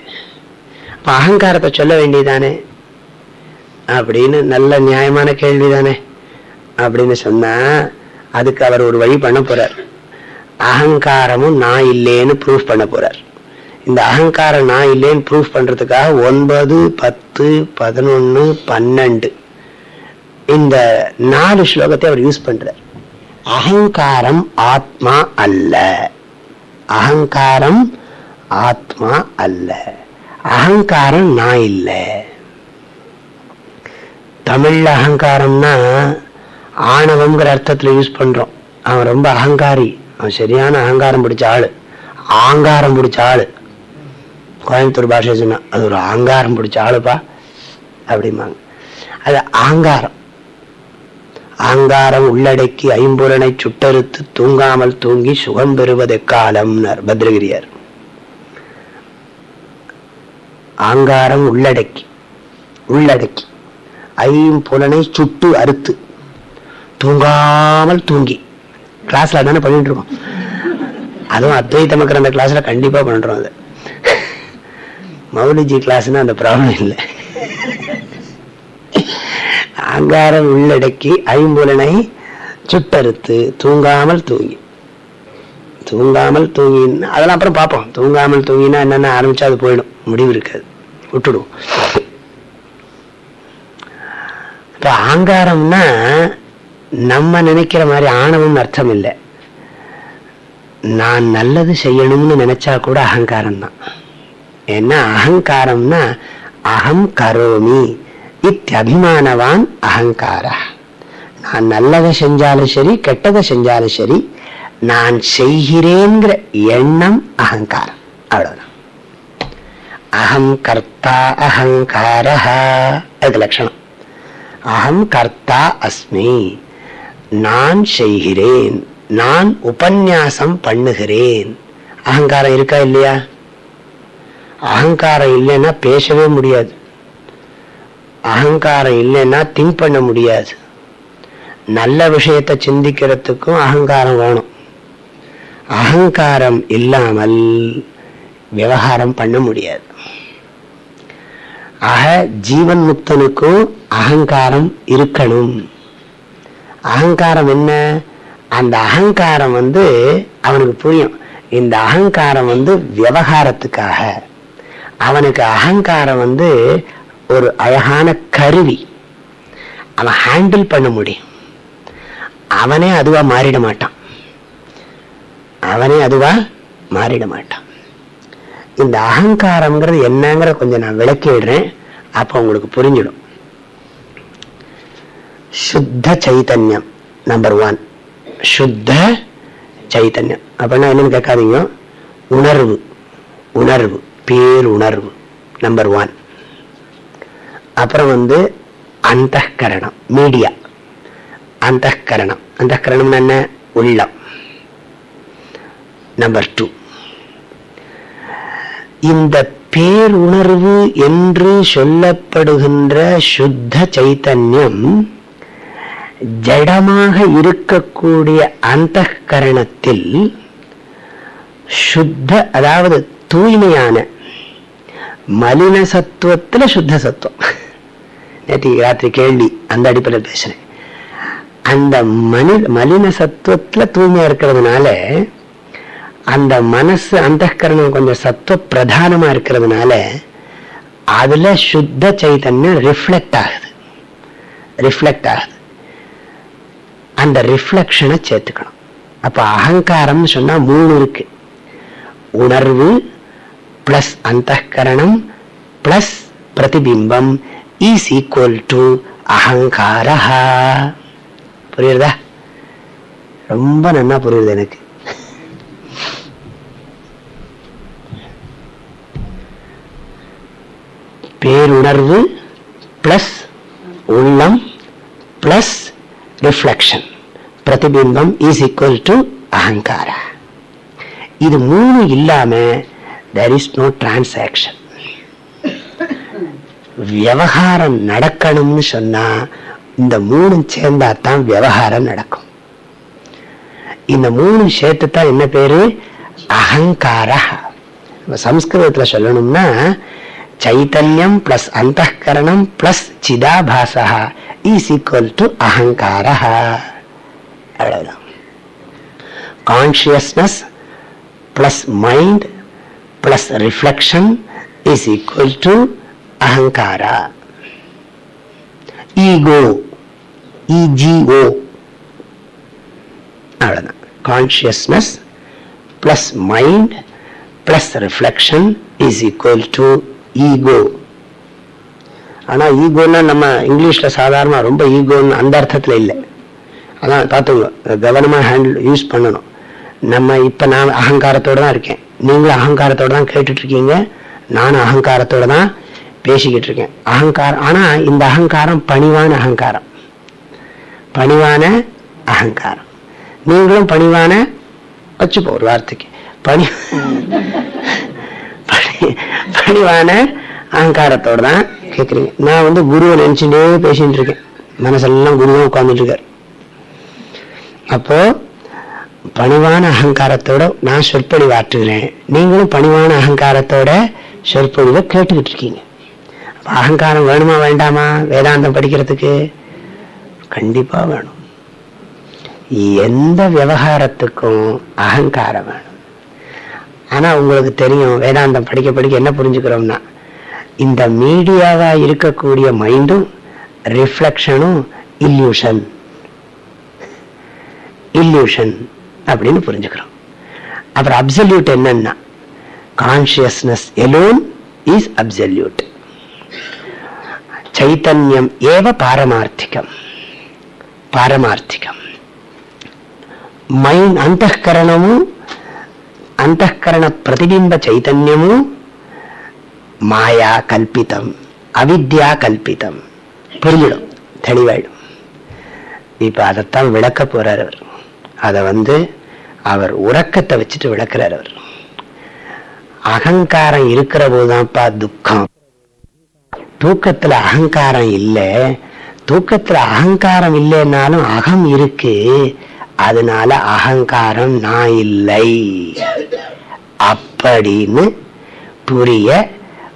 அகங்காரத்தை சொல்ல வேண்டியதானே? அப்படின்னு நல்ல நியாயமான கேள்விதானே? அப்படின்னு சொன்னா அதுக்கு அவர் ஒரு வழி பண்ண போறார். அகங்காரமும் நான் இல்லேன்னு ப்ரூஃப் பண்ண போறார். இந்த அகங்காரம் நான் இல்லேன்னு ப்ரூஃப் பண்றதுக்காக ஒன்பது பத்து பதினொன்னு பன்னெண்டு இந்த நாலு ஸ்லோகத்தை அவர் யூஸ் பண்றார். அகங்காரம் ஆத்மா அல்ல. அகங்காரம் ஆத்மா அல்ல. அகங்காரம் நான் இல்லை. தமிழ்ல அகங்காரம்னா ஆணவம்ங்கிற அர்த்தத்துல யூஸ் பண்றோம். அவன் ரொம்ப அகங்காரி. அவன் சரியான அகங்காரம் பிடிச்ச ஆளு. ஆங்காரம் பிடிச்ச ஆளு. கோயம்புத்தூர் பாஷை சொன்னான் அது ஒரு ஆங்காரம் பிடிச்ச ஆளுப்பா அப்படிம்பாங்க. அது ஆங்காரம். ஆங்காரம் உள்ளடக்கி ஐம்புலனை சுட்டறுத்து தூங்காமல் தூங்கி சுகம் பெறுவது காலம்னார் பத்ரகிரியார். ஆங்காரம் உள்ளடக்கி உள்ளடக்கி ஐம்புலனை சுட்டு அறுத்து தூங்காமல் தூங்கி கிளாஸ்ல தானே பண்ணிட்டு இருக்கோம். அதுவும் அத்வைத மக்கள் அந்த கிளாஸ்ல கண்டிப்பா பண்றோம் அது. மௌலிஜி கிளாஸ்னா அந்த ப்ராப்ளம் இல்லை. அங்காரம் உள்ளடக்கி ஐம்புலனை சுட்டறுத்து தூங்காமல் தூங்கி. தூங்காமல் தூங்கி அதெல்லாம் அப்புறம் பார்ப்போம். தூங்காமல் தூங்கினா என்னென்ன ஆரம்பிச்சா அது போயிடும். முடிவு இருக்காது. விட்டுடுவோம். இப்போ ஆங்காரம்னா நம்ம நினைக்கிற மாதிரி ஆணவம் அர்த்தம் இல்லை. நான் நல்லது செய்யணும்னு நினைச்சா கூட அகங்காரம் தான். ஏன்னா அகங்காரம்னா அகம் கரோமி இத்தியபிமானவான் அகங்கார. நான் நல்லதை செஞ்சாலும் சரி கெட்டதை செஞ்சாலும் சரி நான் செய்கிறேங்கிற எண்ணம் அகங்காரம். அவ்வளவுதான். அகம் கர்த்தா அகங்கார அது லட்சணம். அகம் கர்த்தா அஸ்மி. நான் செய்கிறேன் நான் உபன்யாசம் பண்ணுகிறேன். அகங்காரம் இருக்கா இல்லையா? அகங்காரம் இல்லைன்னா பேசவே முடியாது. அகங்காரம் இல்லைன்னா திங்க் பண்ண முடியாது. நல்ல விஷயத்தை சிந்திக்கிறதுக்கும் அகங்காரம் வேணும். அகங்காரம் இல்லாமல் விவகாரம் பண்ண முடியாது. ஆக ஜீவன் முக்தனுக்கும் அகங்காரம் இருக்கணும். அகங்காரம் என்ன? அந்த அகங்காரம் வந்து அவனுக்கு புரியும். இந்த அகங்காரம் வந்து விவகாரத்துக்காக. அவனுக்கு அகங்காரம் வந்து ஒரு அழகான கருவி. அவன் ஹேண்டில் பண்ண முடியும். அவனே அதுவா மாறிட மாட்டான். அவனே அதுவா மாறிட மாட்டான். இந்த அகங்காரம்ங்கிறது என்னங்கிற கொஞ்சம் நான் விளக்கி விடுறேன். அப்ப உங்களுக்கு புரிஞ்சிடும். சுத்த சைத்தன்யம் நம்பர் ஒன் சுத்த சைத்தன்யம் அப்படின்னா என்னன்னு கேட்காதீங்க உணர்வு உணர்வு பேருணர்வு நம்பர் ஒன் அப்புறம் வந்து அந்த கரணம் மீடியா அந்த கரணம் அந்த கரணம் என்ன உள்ளம் நம்பர் டூ இந்த பேருணர்வு என்று சொல்லப்படுகின்ற சுத்த சைத்தன்யம் ஜடமாக இருக்கக்கூடிய அந்த கரணத்தில் சுத்த அதாவது தூய்மையான மலின சத்துவத்துல சுத்த சத்துவம். நேற்று ராத்திரி கேள்வி அந்த அடிப்படையில் பேசுறேன் அந்த மனி மலின சத்துவத்துல தூய்மையா இருக்கிறதுனால அந்த மனசு அந்த கரணம் கொஞ்சம் சத்துவ பிரதானமா இருக்கிறதுனால அதுல சுத்த சைத்தன்யம் ரிஃப்ளெக்ட் ஆகுது. ரிஃப்ளெக்ட் ஆகுது. அந்த ரிஃப்ளெக்ஷனை சேர்த்துக்கணும். அப்ப அகங்காரம்னு சொன்னா மூணு இருக்கு. உணர்வு பிளஸ் அந்த கரணம் பிளஸ் பிரதிபிம்பம் இஸ் ஈக்குவல் டு அகங்காரஹா. புரியுறதா? ரொம்ப நன்னா புரியுது எனக்கு. பேருணர்வு பிளஸ் உள்ளம் பிளஸ் ரிஃப்ளெக்ஷன் பிரதிபிம்பம் இஸ் ஈக்குவல் டு அகங்கார இது மூணு இல்லாம தேர் இஸ் நோ டிரான்சாக்ஷன் விவகாரம் நடக்கணும்னு சொன்னா இந்த மூணு சேர்ந்தா தான் விவகாரம் நடக்கும். இந்த மூணு சேர்த்து தான் என்ன பேரு? அகங்காரா சம்ஸ்கிருதத்துல சொல்லணும்னா சைத்தன்யம் பிளஸ் அந்த கரணம் பிளஸ் சிதாபாசா இஸ் ஈக்குவல் டு அகங்கார அவ்வளவுதான் consciousness plus mind plus reflection is equal to அகங்காரா ego E G O அவ்வளவுதான் consciousness plus mind plus reflection is equal to ego. ஆனா ஈகோன்னா நம்ம இங்கிலீஷ்ல சாதாரணமா ரொம்ப ஈகோன்னு அந்த அர்த்தத்துல இல்லை. அதான் பார்த்துங்க கவனமா ஹேண்டில் யூஸ் பண்ணணும். நம்ம இப்ப நான் அகங்காரத்தோட தான் இருக்கேன். நீங்களும் அகங்காரத்தோட தான் கேட்டுட்டு இருக்கீங்க நானும் அகங்காரத்தோட தான் பேசிக்கிட்டு இருக்கேன் அகங்காரம் ஆனா இந்த அகங்காரம் பணிவான அகங்காரம். பணிவான அகங்காரம். நீங்களும் பணிவான வச்சுப்போ ஒரு வார்த்தைக்கு. பணி பணிவான அகங்காரத்தோட தான் கேட்குறீங்க நான் வந்து குருவை நினச்சிட்டே பேசிட்டு இருக்கேன் மனசெல்லாம் குருவும் உட்கார்ந்துட்டு இருக்காரு அப்போ பணிவான அகங்காரத்தோட நான் சொற்பொழிவு ஆற்றுகிறேன். நீங்களும் பணிவான அகங்காரத்தோட சொற்பொழிவை கேட்டுக்கிட்டு இருக்கீங்க அப்போ அகங்காரம் வேணுமா வேண்டாமா? வேதாந்தம் படிக்கிறதுக்கு? கண்டிப்பா வேணும். எந்த விவகாரத்துக்கும் அகங்காரம் வேணும். ஆனால் உங்களுக்கு தெரியும் வேதாந்தம் படிக்க படிக்க என்ன புரிஞ்சுக்கிறோம்னா இந்த மீடியாவாக இருக்கக்கூடிய மைண்டும் ரிஃப்ளெக்ஷனும் இல்யூஷன். இல்யூஷன் அப்படின்னு புரிஞ்சுக்கிறோம். அப்புறம் அப்சல்யூட் என்னன்னா கான்சியஸ்னஸ் எலோன் இஸ் அப்சல்யூட் சைத்தன்யம் ஏவ பாரமார்த்திகம். பாரமார்த்திகம். மைண்ட் அந்த கரணமும் అంతఃకరణ ప్రతిబింబ చైతన్యము மாயா கல்பிதம் அவித்யா கல்பிதம் புரிஞ்சிடும் தெளிவாயிடும் இப்ப அதைத்தான் விளக்க போறார் அவர் அதை வந்து அவர் உறக்கத்தை வச்சுட்டு விளக்குறார் அவர் அகங்காரம் இருக்கிற போதுதான்ப்பா துக்கம் தூக்கத்துல அகங்காரம் இல்ல தூக்கத்துல அகங்காரம் இல்லைன்னாலும் அகம் இருக்கு அதனால அகங்காரம் நான் இல்லை. அப்படின்னு புரிய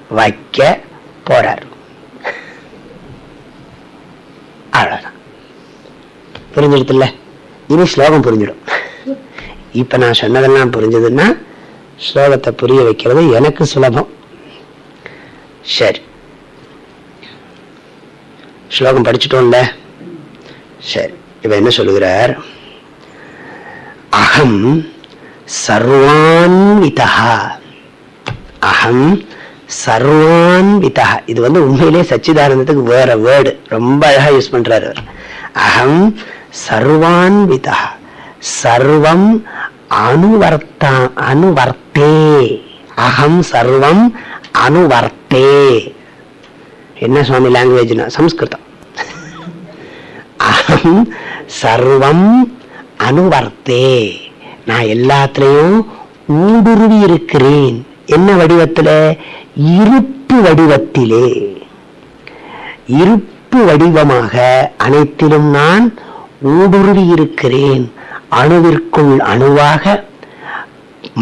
வைக்க போறார். அவ்வளவுதான். புரிஞ்சிடுத்துல இனி ஸ்லோகம் புரிஞ்சிடும். இப்ப நான் சொன்னதெல்லாம் புரிஞ்சதுன்னா ஸ்லோகத்தை புரிய வைக்கிறது எனக்கு சுலபம். சரி. ஸ்லோகம் படிச்சுட்டோம்ல? சரி. இவ என்ன சொல்லுகிறார்? அகம் சர்வான்விதா அகம் சர்வான்விதா இது வந்து உண்மையிலே சச்சிதானந்தத்துக்கு வேற வேர்டு ரொம்ப அழகா யூஸ் பண்றாரு அகம் சர்வான்விதா சர்வம் அனுவர்த்தா அனுவர்த்தே அகம் சர்வம் அனுவர்த்தே என்ன சுவாமி லாங்குவேஜ்னா சம்ஸ்கிருதம். அகம் சர்வம் அனுவர்த்தே. நான் எல்லாத்துலயும் ஊடுருவி இருக்கிறேன். என்ன வடிவத்தில்? இருப்பு வடிவத்திலே. இருப்பு வடிவமாக அனைத்திலும் நான் ஊடுருவி இருக்கிறேன். அணுவிற்குள் அணுவாக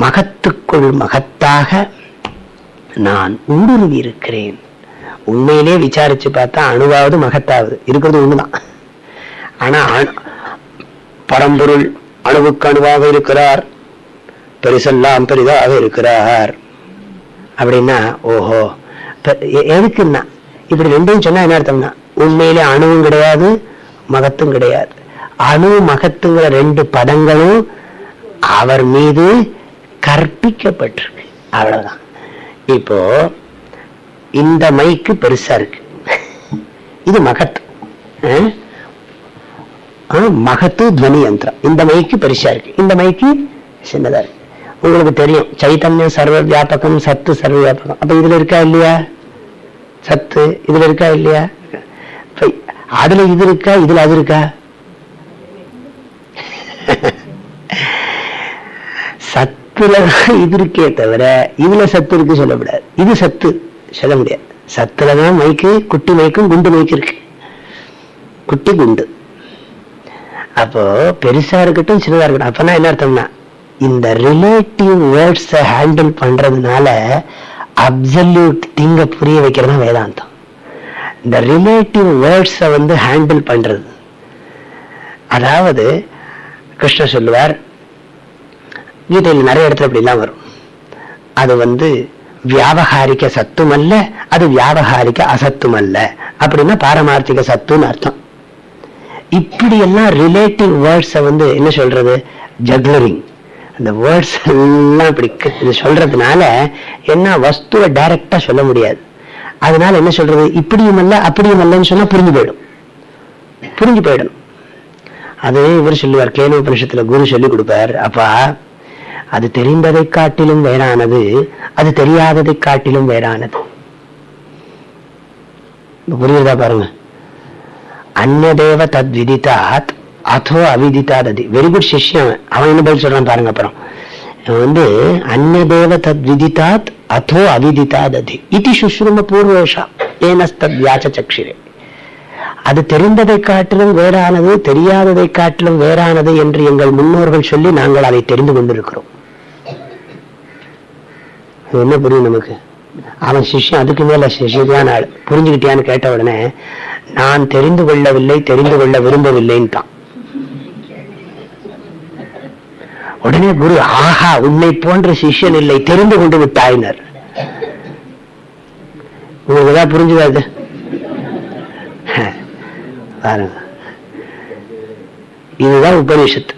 மகத்துக்குள் மகத்தாக நான் ஊடுருவி இருக்கிறேன். உண்மையிலே விசாரிச்சு பார்த்தா அணுவாவது மகத்தாவது. இருக்கிறது ஒண்ணுதான். ஆனா பரம்பொருள் அணுவுக்கு அணுவாக இருக்கிறார். பெருசெல்லாம் பெரிதாக இருக்கிறார். அப்படின்னா ஓஹோ எ- எதுக்குன்னா இப்படி ரெண்டையும் சொன்னா என்ன அர்த்தம்னா உண்மையிலே அணுவும் கிடையாது மகத்தும் கிடையாது. அணு மகத்துங்கிற ரெண்டு பதங்களும் அவர் மீது கற்பிக்கப்பட்டிருக்கு. அவ்வளவுதான். இப்போ இந்த மைக்கு பெருசா இருக்கு. இது மகத் மகத்து துவனி யந்திரம் இந்த மைக்கு பெருசா இருக்கு. இந்த மைக்கு சின்னதா இருக்கு. உங்களுக்கு தெரியும். சைத்தன்யம் சர்வ வியாபகம் சத்து சர்வ வியாபகம் அப்ப இதுல இருக்கா இல்லையா? சத்து. இதுல இருக்கா இல்லையா? அதுல இது இருக்கா? இதுல அது இருக்கா? சத்துல இது இருக்கே தவிர இதுல சத்து இருக்கு சொல்லக்கூடாது இது சத்து. சொல்ல முடியாது. சத்துலதான் மைக்கு குட்டி மைக்கும் குண்டு மைக்கு இருக்கு. குட்டி குண்டு. அப்போ பெருசா இருக்கட்டும் சின்னதா இருக்கட்டும். அப்பனா என்ன அர்த்தம்னா இந்த ரிலேட்டிவ் வேர்ட்ஸ ஹேண்டில் பண்றதுனால அப்சல்யூட் திங்க புரிய வைக்கிறது தான் வேதாந்தம். இந்த ரிலேட்டிவ் வேர்ட்ஸ வந்து ஹேண்டில் பண்றது. அதாவது கிருஷ்ணர் சொல்லுவார் கீதையில் நிறைய இடத்துல அப்படிலாம் வரும். அது வந்து வியாபகாரிக்க சத்தும் அல்ல அது வியாபகாரிக்க அசத்தும் அல்ல அப்படின்னா பாரமார்த்திக சத்துன்னு அர்த்தம். இப்படி எல்லாம் ரிலேட்டிவ் வேர்ட்ஸ வந்து என்ன சொல்றது? ஜக்லரிங் அந்த வேர்ட்ஸ் எல்லாம் இப்படி சொல்றதுனால என்ன வஸ்துவை டைரக்டா சொல்ல முடியாது. அதனால என்ன சொல்றது? இப்படியும் அல்ல அப்படியும் அல்லன்னு சொன்னா புரிஞ்சு போயிடும். புரிஞ்சு போயிடும் அதே இவர் சொல்லுவார் கேன குரு சொல்லி கொடுப்பார் அப்பா அது தெரிந்ததை காட்டிலும் வேறானது அது தெரியாததை காட்டிலும் வேறானது. இப்ப புரியுதா பாருங்க? அந்நதேவ தத் விதித்தாத் அதோ அவிதித்தாத் வெரி குட் சிஷ்யம் அவன். என்ன பதில் சொல்றான் பாருங்க அப்புறம். வந்து அந்நதேவ தத் விதித்தாத் அதோ அவிதித்தாததி அது. இது சுஷ்ரும பூர்வேஷா. ஏனஸ்தத் வியாச்ச சக்ஷிரே அது தெரிந்ததை காட்டிலும் வேறானது தெரியாததை காட்டிலும் வேறானது என்று எங்கள் முன்னோர்கள் சொல்லி நாங்கள் அதை தெரிந்து கொண்டிருக்கிறோம். என்ன புரியும் நமக்கு? அவன் சிஷ்யம் அதுக்கு மேல சிஷியான ஆள். புரிஞ்சுக்கிட்டியான்னு கேட்ட உடனே நான் தெரிந்து கொள்ளவில்லை தெரிந்து கொள்ள விரும்பவில்லைன்ட்டான். உடனே குரு ஆஹா உன்னை போன்ற சிஷ்யன் இல்லை தெரிந்து கொண்டு விட்டாயினர். உங்களுக்கு ஏதாவது புரிஞ்சுதா பாருங்க. இதுதான் உபனிஷத்து.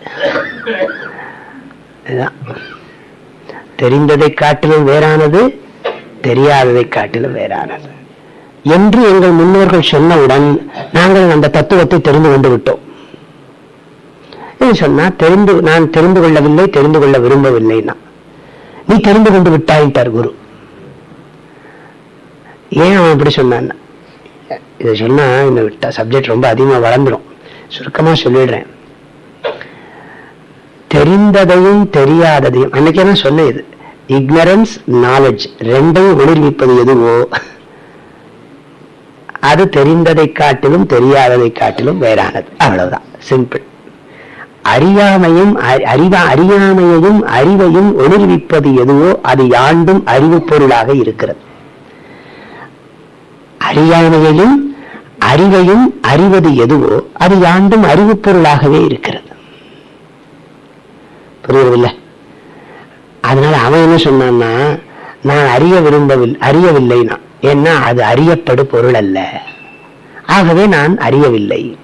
தெரிந்ததை காட்டிலும் வேறானது தெரியாததை காட்டிலும் வேறானது. என்று எங்கள் முன்னோர்கள் சொன்னவுடன் நாங்கள் அந்த தத்துவத்தை தெரிந்து கொண்டு விட்டோம். என்று சொன்னா தெரிந்து நான் தெரிந்து கொள்ளவில்லை தெரிந்து கொள்ள விரும்பவில்லைன்னா. நீ தெரிந்து கொண்டு விட்டாயிட்டார் குரு. ஏன் அவன் அப்படி சொன்னான் இதை சொன்னா இந்த விட்டா சப்ஜெக்ட் ரொம்ப அதிகமா வளர்ந்துடும் சுருக்கமா சொல்லிடுறேன். தெரிந்ததையும் தெரியாததையும் அன்னைக்கு என்ன சொன்ன இது. இக்னரன்ஸ் நாலேஜ் ரெண்டையும் ஒளிர்விப்பது எதுவோ? அது தெரிந்ததை காட்டிலும் தெரியாததை காட்டிலும் வேறானது. அவ்வளவுதான். சிம்பிள் அறியாமையும் அறி- அறிவா அறியாமையையும் அறிவையும் ஒளிர்விப்பது எதுவோ அது யாண்டும் அறிவு பொருளாக இருக்கிறது. அறியாமையையும் அறிவையும் அறிவது எதுவோ அது யாண்டும் அறிவு பொருளாகவே இருக்கிறது. புரியவில்லை அதனால அவன் என்ன சொன்னான்னா நான் அறிய விரும்பவில்லை நான் ஏன்னா அது அறியப்படு பொருள் அல்ல ஆகவே நான் அறியவில்லை.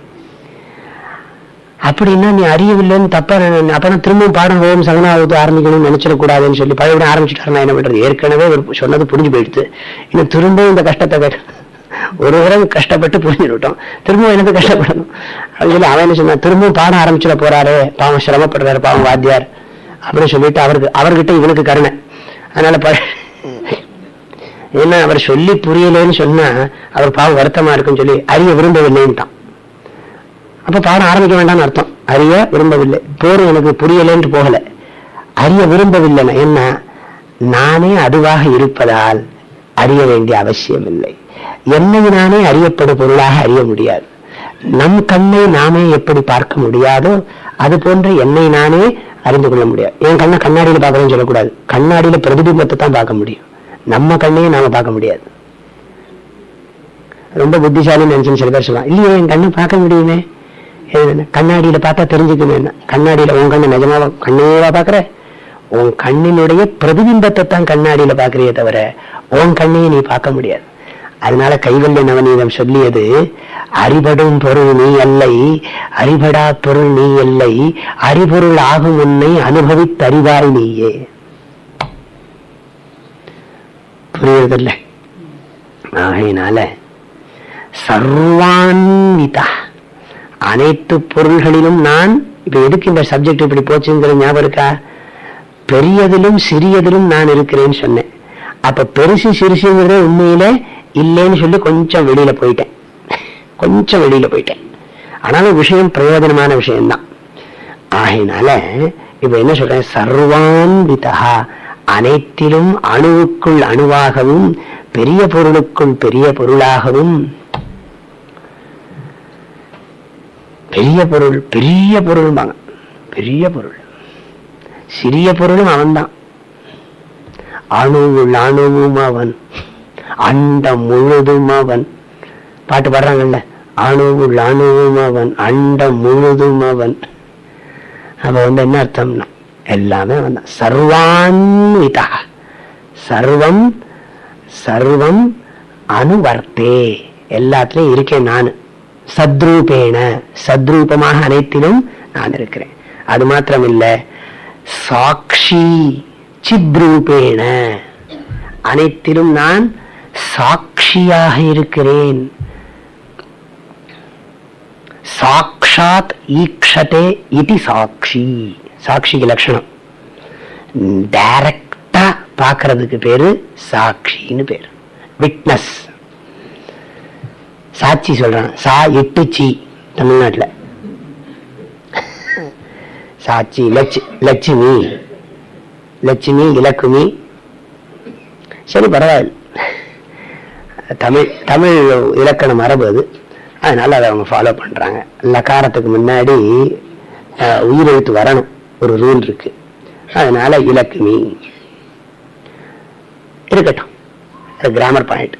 அப்படின்னா நீ அறியவில்லைன்னு தப்பா நினை- அப்ப திரும்பவும் பாடம் ஓம் சகனாவது ஆரம்பிக்கணும்னு நினைச்சிடக்கூடாதுன்னு சொல்லி பழைய ஆரம்பிச்சுட்டாருன்னா என்ன பண்றது? ஏற்கனவே ஒரு சொன்னது புரிஞ்சு போயிடுது இன்னும் திரும்பவும் இந்த கஷ்டத்தை ஒரு தடவை கஷ்டப்பட்டு புரிஞ்சுட்டோம் திரும்பவும் எனக்கு கஷ்டப்படணும்? அப்படின்னு சொல்லி அவன் என்ன சொன்னா திரும்பவும் பாடம் ஆரம்பிச்சிட போறாரு. பாவம் சிரமப்படுறாரு பாவம் வாத்தியார். அப்படின்னு சொல்லிட்டு அவருக்கு அவர்கிட்ட இவனுக்கு கருணை. அதனால ப- ஏன்னா அவர் சொல்லி புரியலைன்னு சொன்னா அவர் பாவம் வருத்தமா இருக்குன்னு சொல்லி அறிய விரும்பவில்லைன்ட்டான் அப்ப பாடம் ஆரம்பிக்க வேண்டாம்னு அர்த்தம். அறிய விரும்பவில்லை. போர் எனக்கு புரியலைன்ட்டு போகல. அறிய விரும்பவில்லை என்ன? நானே அதுவாக இருப்பதால் அறிய வேண்டிய அவசியம் இல்லை என்னை நானே அறியப்படும் பொருளாக அறிய முடியாது. நம் கண்ணை நாமே எப்படி பார்க்க முடியாதோ அது போன்ற என்னை நானே அறிந்து கொள்ள முடியாது. என் கண்ணை கண்ணாடியில் பார்க்கணும்னு சொல்லக்கூடாது. கண்ணாடியில் பிரதிபிம்பத்தை தான் பார்க்க முடியும். நம்ம கண்ணையும் நாம பார்க்க முடியாது. ரொம்ப புத்திசாலின்னு நினைச்சுன்னு சில பேர் சொல்லலாம் இல்லையே என் கண்ணை பார்க்க முடியுமே. கண்ணாடியில பார்த்தா தெரிஞ்சுக்குமே என்ன? கண்ணாடியில உன் கண்ணு நிஜமாவா கண்ணையவா பாக்குற உன் கண்ணினுடைய பிரதிபிம்பத்தை தான் கண்ணாடியில பாக்குறியே தவிர உன் கண்ணையை நீ பார்க்க முடியாது. அதனால கைவல்ய நவநீதம் சொல்லியது அறிபடும் பொருள் நீ அல்லை அறிபடா பொருள் நீ அல்லை அறிபொருள் ஆகும் உன்னை அனுபவித்தறிவாய் நீயே. புரியுறதில்ல? ஆகையினால சர்வான்விதா அனைத்து பொருள்களிலும் நான் இப்ப எதுக்கு இந்த சப்ஜெக்ட் இப்படி போச்சுங்கிற ஞாபகம் இருக்கா? பெரியதிலும் சிறியதிலும் நான் இருக்கிறேன்னு சொன்னேன். அப்ப பெருசு சிறுசுங்கிறத உண்மையிலே இல்லைன்னு சொல்லி கொஞ்சம் வெளியில போயிட்டேன். கொஞ்சம் வெளியில போயிட்டேன். ஆனாலும் விஷயம் பிரயோஜனமான விஷயம்தான். ஆகையினால இப்ப என்ன சொல்றேன்? சர்வான்விதா அனைத்திலும் அணுவுக்குள் அணுவாகவும் பெரிய பொருளுக்குள் பெரிய பொருளாகவும் பெரிய பொருள் பெரிய பொருள் பெரிய பொருள். சிறிய பொருளும் அவன்தான். அணுவுள் அணுவும் அவன். அண்டம் முழுதும் அவன். பாட்டு பாடுறாங்கல்ல? அணுவுள் அணுவும் அவன் அண்டம் முழுதும் அவன். அப்ப வந்து என்ன அர்த்தம்னா எல்லாமே அவன் தான். சர்வான்விதா. சர்வம் சர்வம் அணுவர்த்தே எல்லாத்துலயும் இருக்கேன் நான். சத்ரூபேன சத்ரூபமாக அனைத்திலும் நான் இருக்கிறேன். அது மாத்திரம் இல்ல சாட்சி சித்ரூபேன அனைத்திலும் நான் சாட்சியாக இருக்கிறேன். சாக்ஷாத் ஈக்ஷதே இது சாட்சி. சாட்சிக்கு லட்சணம். டைரக்டா பார்க்கறதுக்கு பேரு சாட்சின்னு பேரு. விட்னஸ் சாட்சி சொல்றான் சா எட்டு சி தமிழ்நாட்டுல. சாட்சி லட்சி லட்சுமி. லட்சுமி இலக்குமி. சரி பரவாயில்ல. தமிழ் தமிழ் இலக்கண மரபு அது. அதனால அதை அவங்க ஃபாலோ பண்ணுறாங்க லக்காரத்துக்கு முன்னாடி உயிரெழுத்து வரணும். ஒரு ரூல் இருக்கு. அதனால இலக்குமி இருக்கட்டும். அது கிராமர் பாயிண்ட்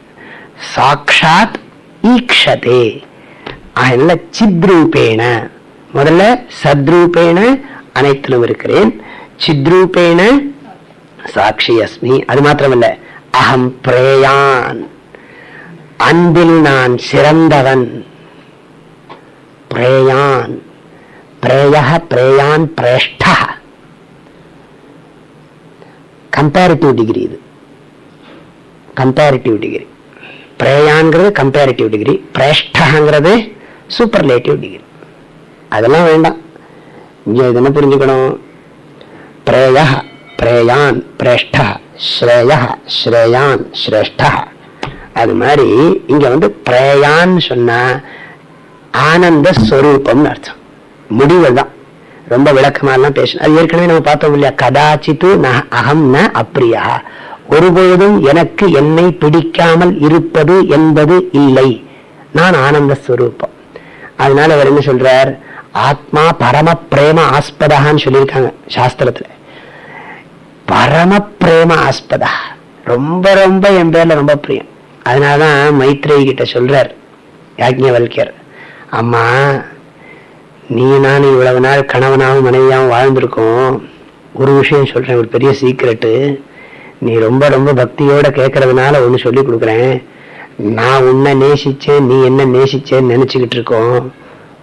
சாக்ஷாத் ஈக்ஷதே. அதனால சித்ரூபேண. முதல்ல சத்ரூபேண அனைத்திலும் இருக்கிறேன். சித்ரூபேண சாட்சி அஸ்மி அது மாத்திரமல்ல. அகம் பிரேயான். அன்பில் நான் சிறந்தவன். பிரேயான். பிரேய பிரேயான் பிரேஷ்ட கம்பேரிட்டிவ் டிகிரி இது. கம்பேரிட்டிவ் டிகிரி பிரேயான்ங்கிறது கம்பேரிட்டிவ் டிகிரி பிரேஷ்டங்கிறது சூப்பர்லேட்டிவ் டிகிரி அதெல்லாம் வேண்டாம். இங்க என்ன புரிஞ்சுக்கணும்? பிரேய பிரேயான் பிரேஷ்ட ஸ்ரேய ஸ்ரேயான் ஸ்ரேஷ்ட அது மாதிரி இங்க வந்து பிரேயான்னு சொன்னா ஆனந்த ஸ்வரூபம்னு அர்த்தம். முடிவு தான் ரொம்ப விளக்கமாலாம் பேசணும் அது ஏற்கனவே நம்ம பார்த்தோம் இல்லையா? கதாச்சித்து ந அகம் ந அப்ரியா. ஒருபொழுதும் எனக்கு என்னை பிடிக்காமல் இருப்பது என்பது இல்லை. நான் ஆனந்த ஸ்வரூபம். அதனால அவர் என்ன சொல்றார்? ஆத்மா பரம பிரேம ஆஸ்பதான்னு சொல்லியிருக்காங்க சாஸ்திரத்துல. பரம பிரேம ஆஸ்பதா ரொம்ப ரொம்ப என் பேர்ல ரொம்ப பிரியம். அதனாலதான் மைத்ரேயி கிட்ட சொல்றார் யாஜ்ஞவல்யர் அம்மா நீ நான் இவ்வளவு நாள் கணவனாகவும் மனைவியாகவும் வாழ்ந்திருக்கோம். ஒரு விஷயம் சொல்றேன் ஒரு பெரிய சீக்கிரட்டு நீ ரொம்ப ரொம்ப பக்தியோட கேட்கறதுனால ஒன்று சொல்லி கொடுக்குறேன். நான் உன்னை நேசிச்சேன் நீ என்ன நேசிச்சேன்னு நினைச்சுக்கிட்டு இருக்கோம்.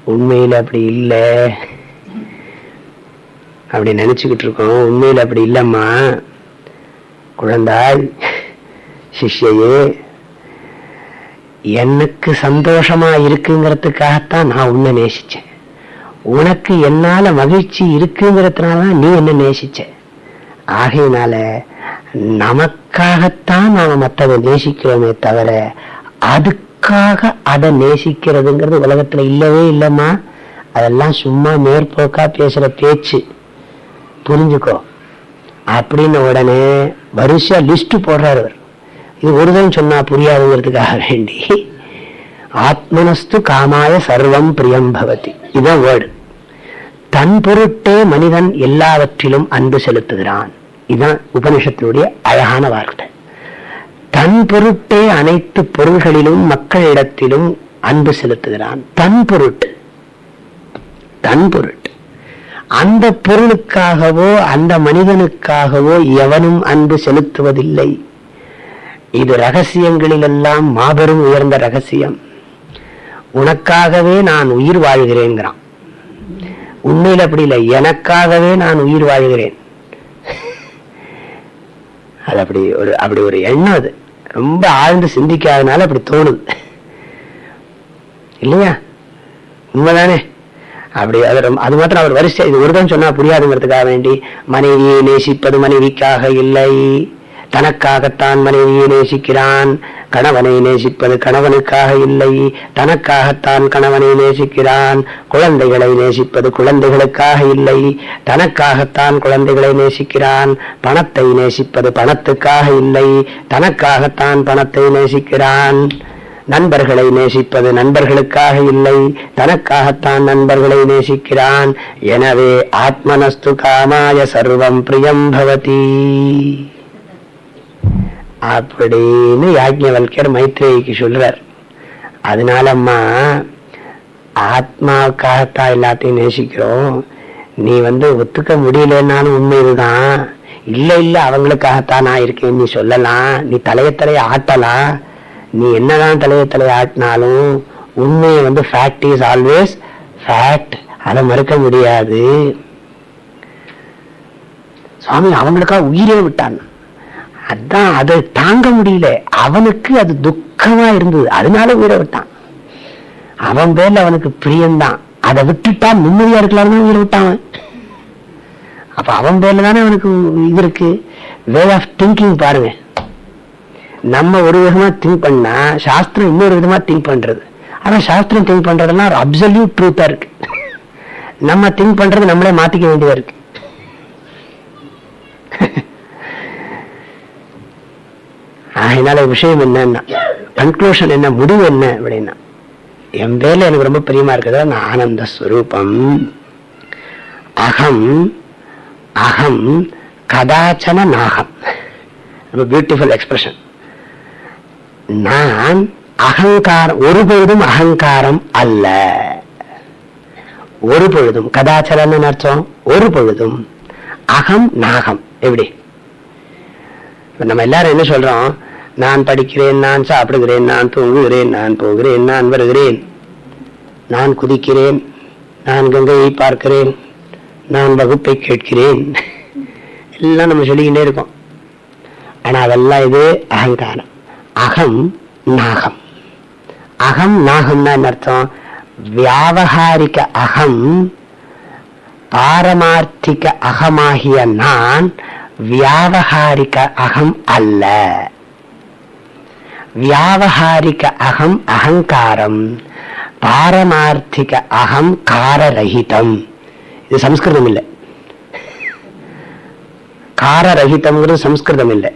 உண்மையில் அப்படி இல்லை. அப்படி நினச்சிக்கிட்டு இருக்கோம். உண்மையில் அப்படி இல்லைம்மா. குழந்தாய் சிஷ்யையே எனக்கு சந்தோஷமா இருக்குங்கிறதுக்காகத்தான் நான் உன்னை நேசிச்சேன். உனக்கு என்னால மகிழ்ச்சி இருக்குங்கிறதுனாலதான் நீ என்ன நேசிச்ச. ஆகையினால நமக்காகத்தான் நாம மத்ததை நேசிக்கிறோமே தவிர அதுக்காக அதை நேசிக்கிறதுங்கிறது உலகத்துல இல்லவே இல்லைம்மா. அதெல்லாம் சும்மா மேற்போக்கா பேசுற பேச்சு. புரிஞ்சுக்கோ. அப்படின்னு உடனே வரிசையா லிஸ்ட் போடுறாரு இது ஒருதன் சொன்னா புரியாதுங்கிறதுக்காக வேண்டி. ஆத்மனஸ்து காமாய சர்வம் பிரியம் பவதி. இதுதான் வேர்டு தன் பொருட்டே மனிதன் எல்லாவற்றிலும் அன்பு செலுத்துகிறான். இதுதான் உபனிஷத்தினுடைய அழகான வார்த்தை. தன் பொருட்டே அனைத்து பொருள்களிலும் மக்களிடத்திலும் அன்பு செலுத்துகிறான். தன் பொருட்டு. தன் பொருட்டு. அந்த பொருளுக்காகவோ அந்த மனிதனுக்காகவோ எவனும் அன்பு செலுத்துவதில்லை. இது ரகசியங்களிலெல்லாம் மாபெரும் உயர்ந்த ரகசியம். உனக்காகவே நான் உயிர் வாழ்கிறேங்கிறான் உண்மையில் அப்படி இல்லை. எனக்காகவே நான் உயிர் வாழ்கிறேன். அது அப்படி ஒரு அப்படி ஒரு எண்ணம் அது. ரொம்ப ஆழ்ந்து சிந்திக்காதனால அப்படி தோணுது. இல்லையா? உண்மைதானே? அப்படி அது அது மாத்திரம் அவர் வரிசை இது ஒருதான் சொன்னா புரியாதுங்கிறதுக்காக வேண்டி மனைவியை நேசிப்பது மனைவிக்காக இல்லை. தனக்காகத்தான் மனைவியை நேசிக்கிறான். கணவனை நேசிப்பது கணவனுக்காக இல்லை. தனக்காகத்தான் கணவனை நேசிக்கிறான். குழந்தைகளை நேசிப்பது குழந்தைகளுக்காக இல்லை. தனக்காகத்தான் குழந்தைகளை நேசிக்கிறான். பணத்தை நேசிப்பது பணத்துக்காக இல்லை. தனக்காகத்தான் பணத்தை நேசிக்கிறான். நண்பர்களை நேசிப்பது நண்பர்களுக்காக இல்லை. தனக்காகத்தான் நண்பர்களை நேசிக்கிறான். எனவே ஆத்மனஸ்து காமாய சர்வம் பிரியம் பவதி. அப்படின்னு யாஜ்ஞவல்யர் மைத்ரேயிக்கு சொல்றார். அதனாலம்மா ஆத்மாவுக்காகத்தான் எல்லாத்தையும் நேசிக்கிறோம். நீ வந்து ஒத்துக்க முடியலன்னாலும் உண்மை இதுதான். இல்லை இல்லை அவங்களுக்காகத்தான் நான் இருக்கேன். நீ சொல்லலாம். நீ தலைய தலைய ஆட்டலாம். நீ என்னதான் தலைய தலைய ஆட்டினாலும் உண்மையை வந்து ஃபேக்ட் இஸ் ஆல்வேஸ் ஃபேக்ட் அதை மறுக்க முடியாது. சுவாமி அவங்களுக்காக உயிரே விட்டான். அதான் அதை தாங்க முடியல. அவனுக்கு அது துக்கமா இருந்தது. அதனால உயிரை விட்டான். அவன் பேர்ல அவனுக்கு பிரியம்தான். அதை விட்டுட்டா நிம்மதியா இருக்கலாம்னு உயிரை விட்டான் அவன். அப்ப அவன் பேர்ல தானே அவனுக்கு இது இருக்கு? வே ஆஃப் திங்கிங் பாருங்க. நம்ம ஒரு விதமா திங்க் பண்ணா சாஸ்திரம் இன்னொரு விதமா திங்க் பண்றது. ஆனா சாஸ்திரம் திங்க் பண்றதெல்லாம் அப்சல்யூட் ட்ரூத்தா இருக்கு. நம்ம திங்க் பண்றது நம்மளே மாத்திக்க வேண்டியதா இருக்கு. அதனால விஷயம் என்னன்னா கன்க்ளூஷன் என்ன முடிவு என்ன அப்படின்னா என் பேர்ல எனக்கு ரொம்ப பிரியமா இருக்கிறதா நான் ஆனந்த ஸ்வரூபம். அகம் அகம் கதாச்சன நாகம். ரொம்ப பியூட்டிஃபுல் எக்ஸ்பிரஷன் நான் அகங்காரம் ஒருபொழுதும் அகங்காரம் அல்ல. ஒரு பொழுதும் கதாச்சலன்னு அர்த்தம்? ஒரு பொழுதும் அகம் நாகம். எப்படி? இப்போ நம்ம எல்லாரும் என்ன சொல்றோம்? நான் படிக்கிறேன் நான் சாப்பிடுகிறேன் நான் தூங்குகிறேன் நான் போகிறேன் நான் வருகிறேன். நான் குதிக்கிறேன் நான் கங்கையை பார்க்கிறேன் நான் வகுப்பை கேட்கிறேன். எல்லாம் நம்ம சொல்லிக்கிட்டே இருக்கோம். ஆனா அதெல்லாம் இது அகங்காரம். அகம் நாகம். அகம் நாகம்னா என்ன அர்த்தம்? வியாபகாரிக அகம் பாரமார்த்திக அகமாகிய நான் வியாவகாரிக அகம் அல்ல. வியாவகாரிக அகம் அகங்காரம் பாரமார்த்திக அகம் காரரகிதம். இது சம்ஸ்கிருதம் இல்லை காரரகிதம்ங்கிறது சம்ஸ்கிருதம் இல்லை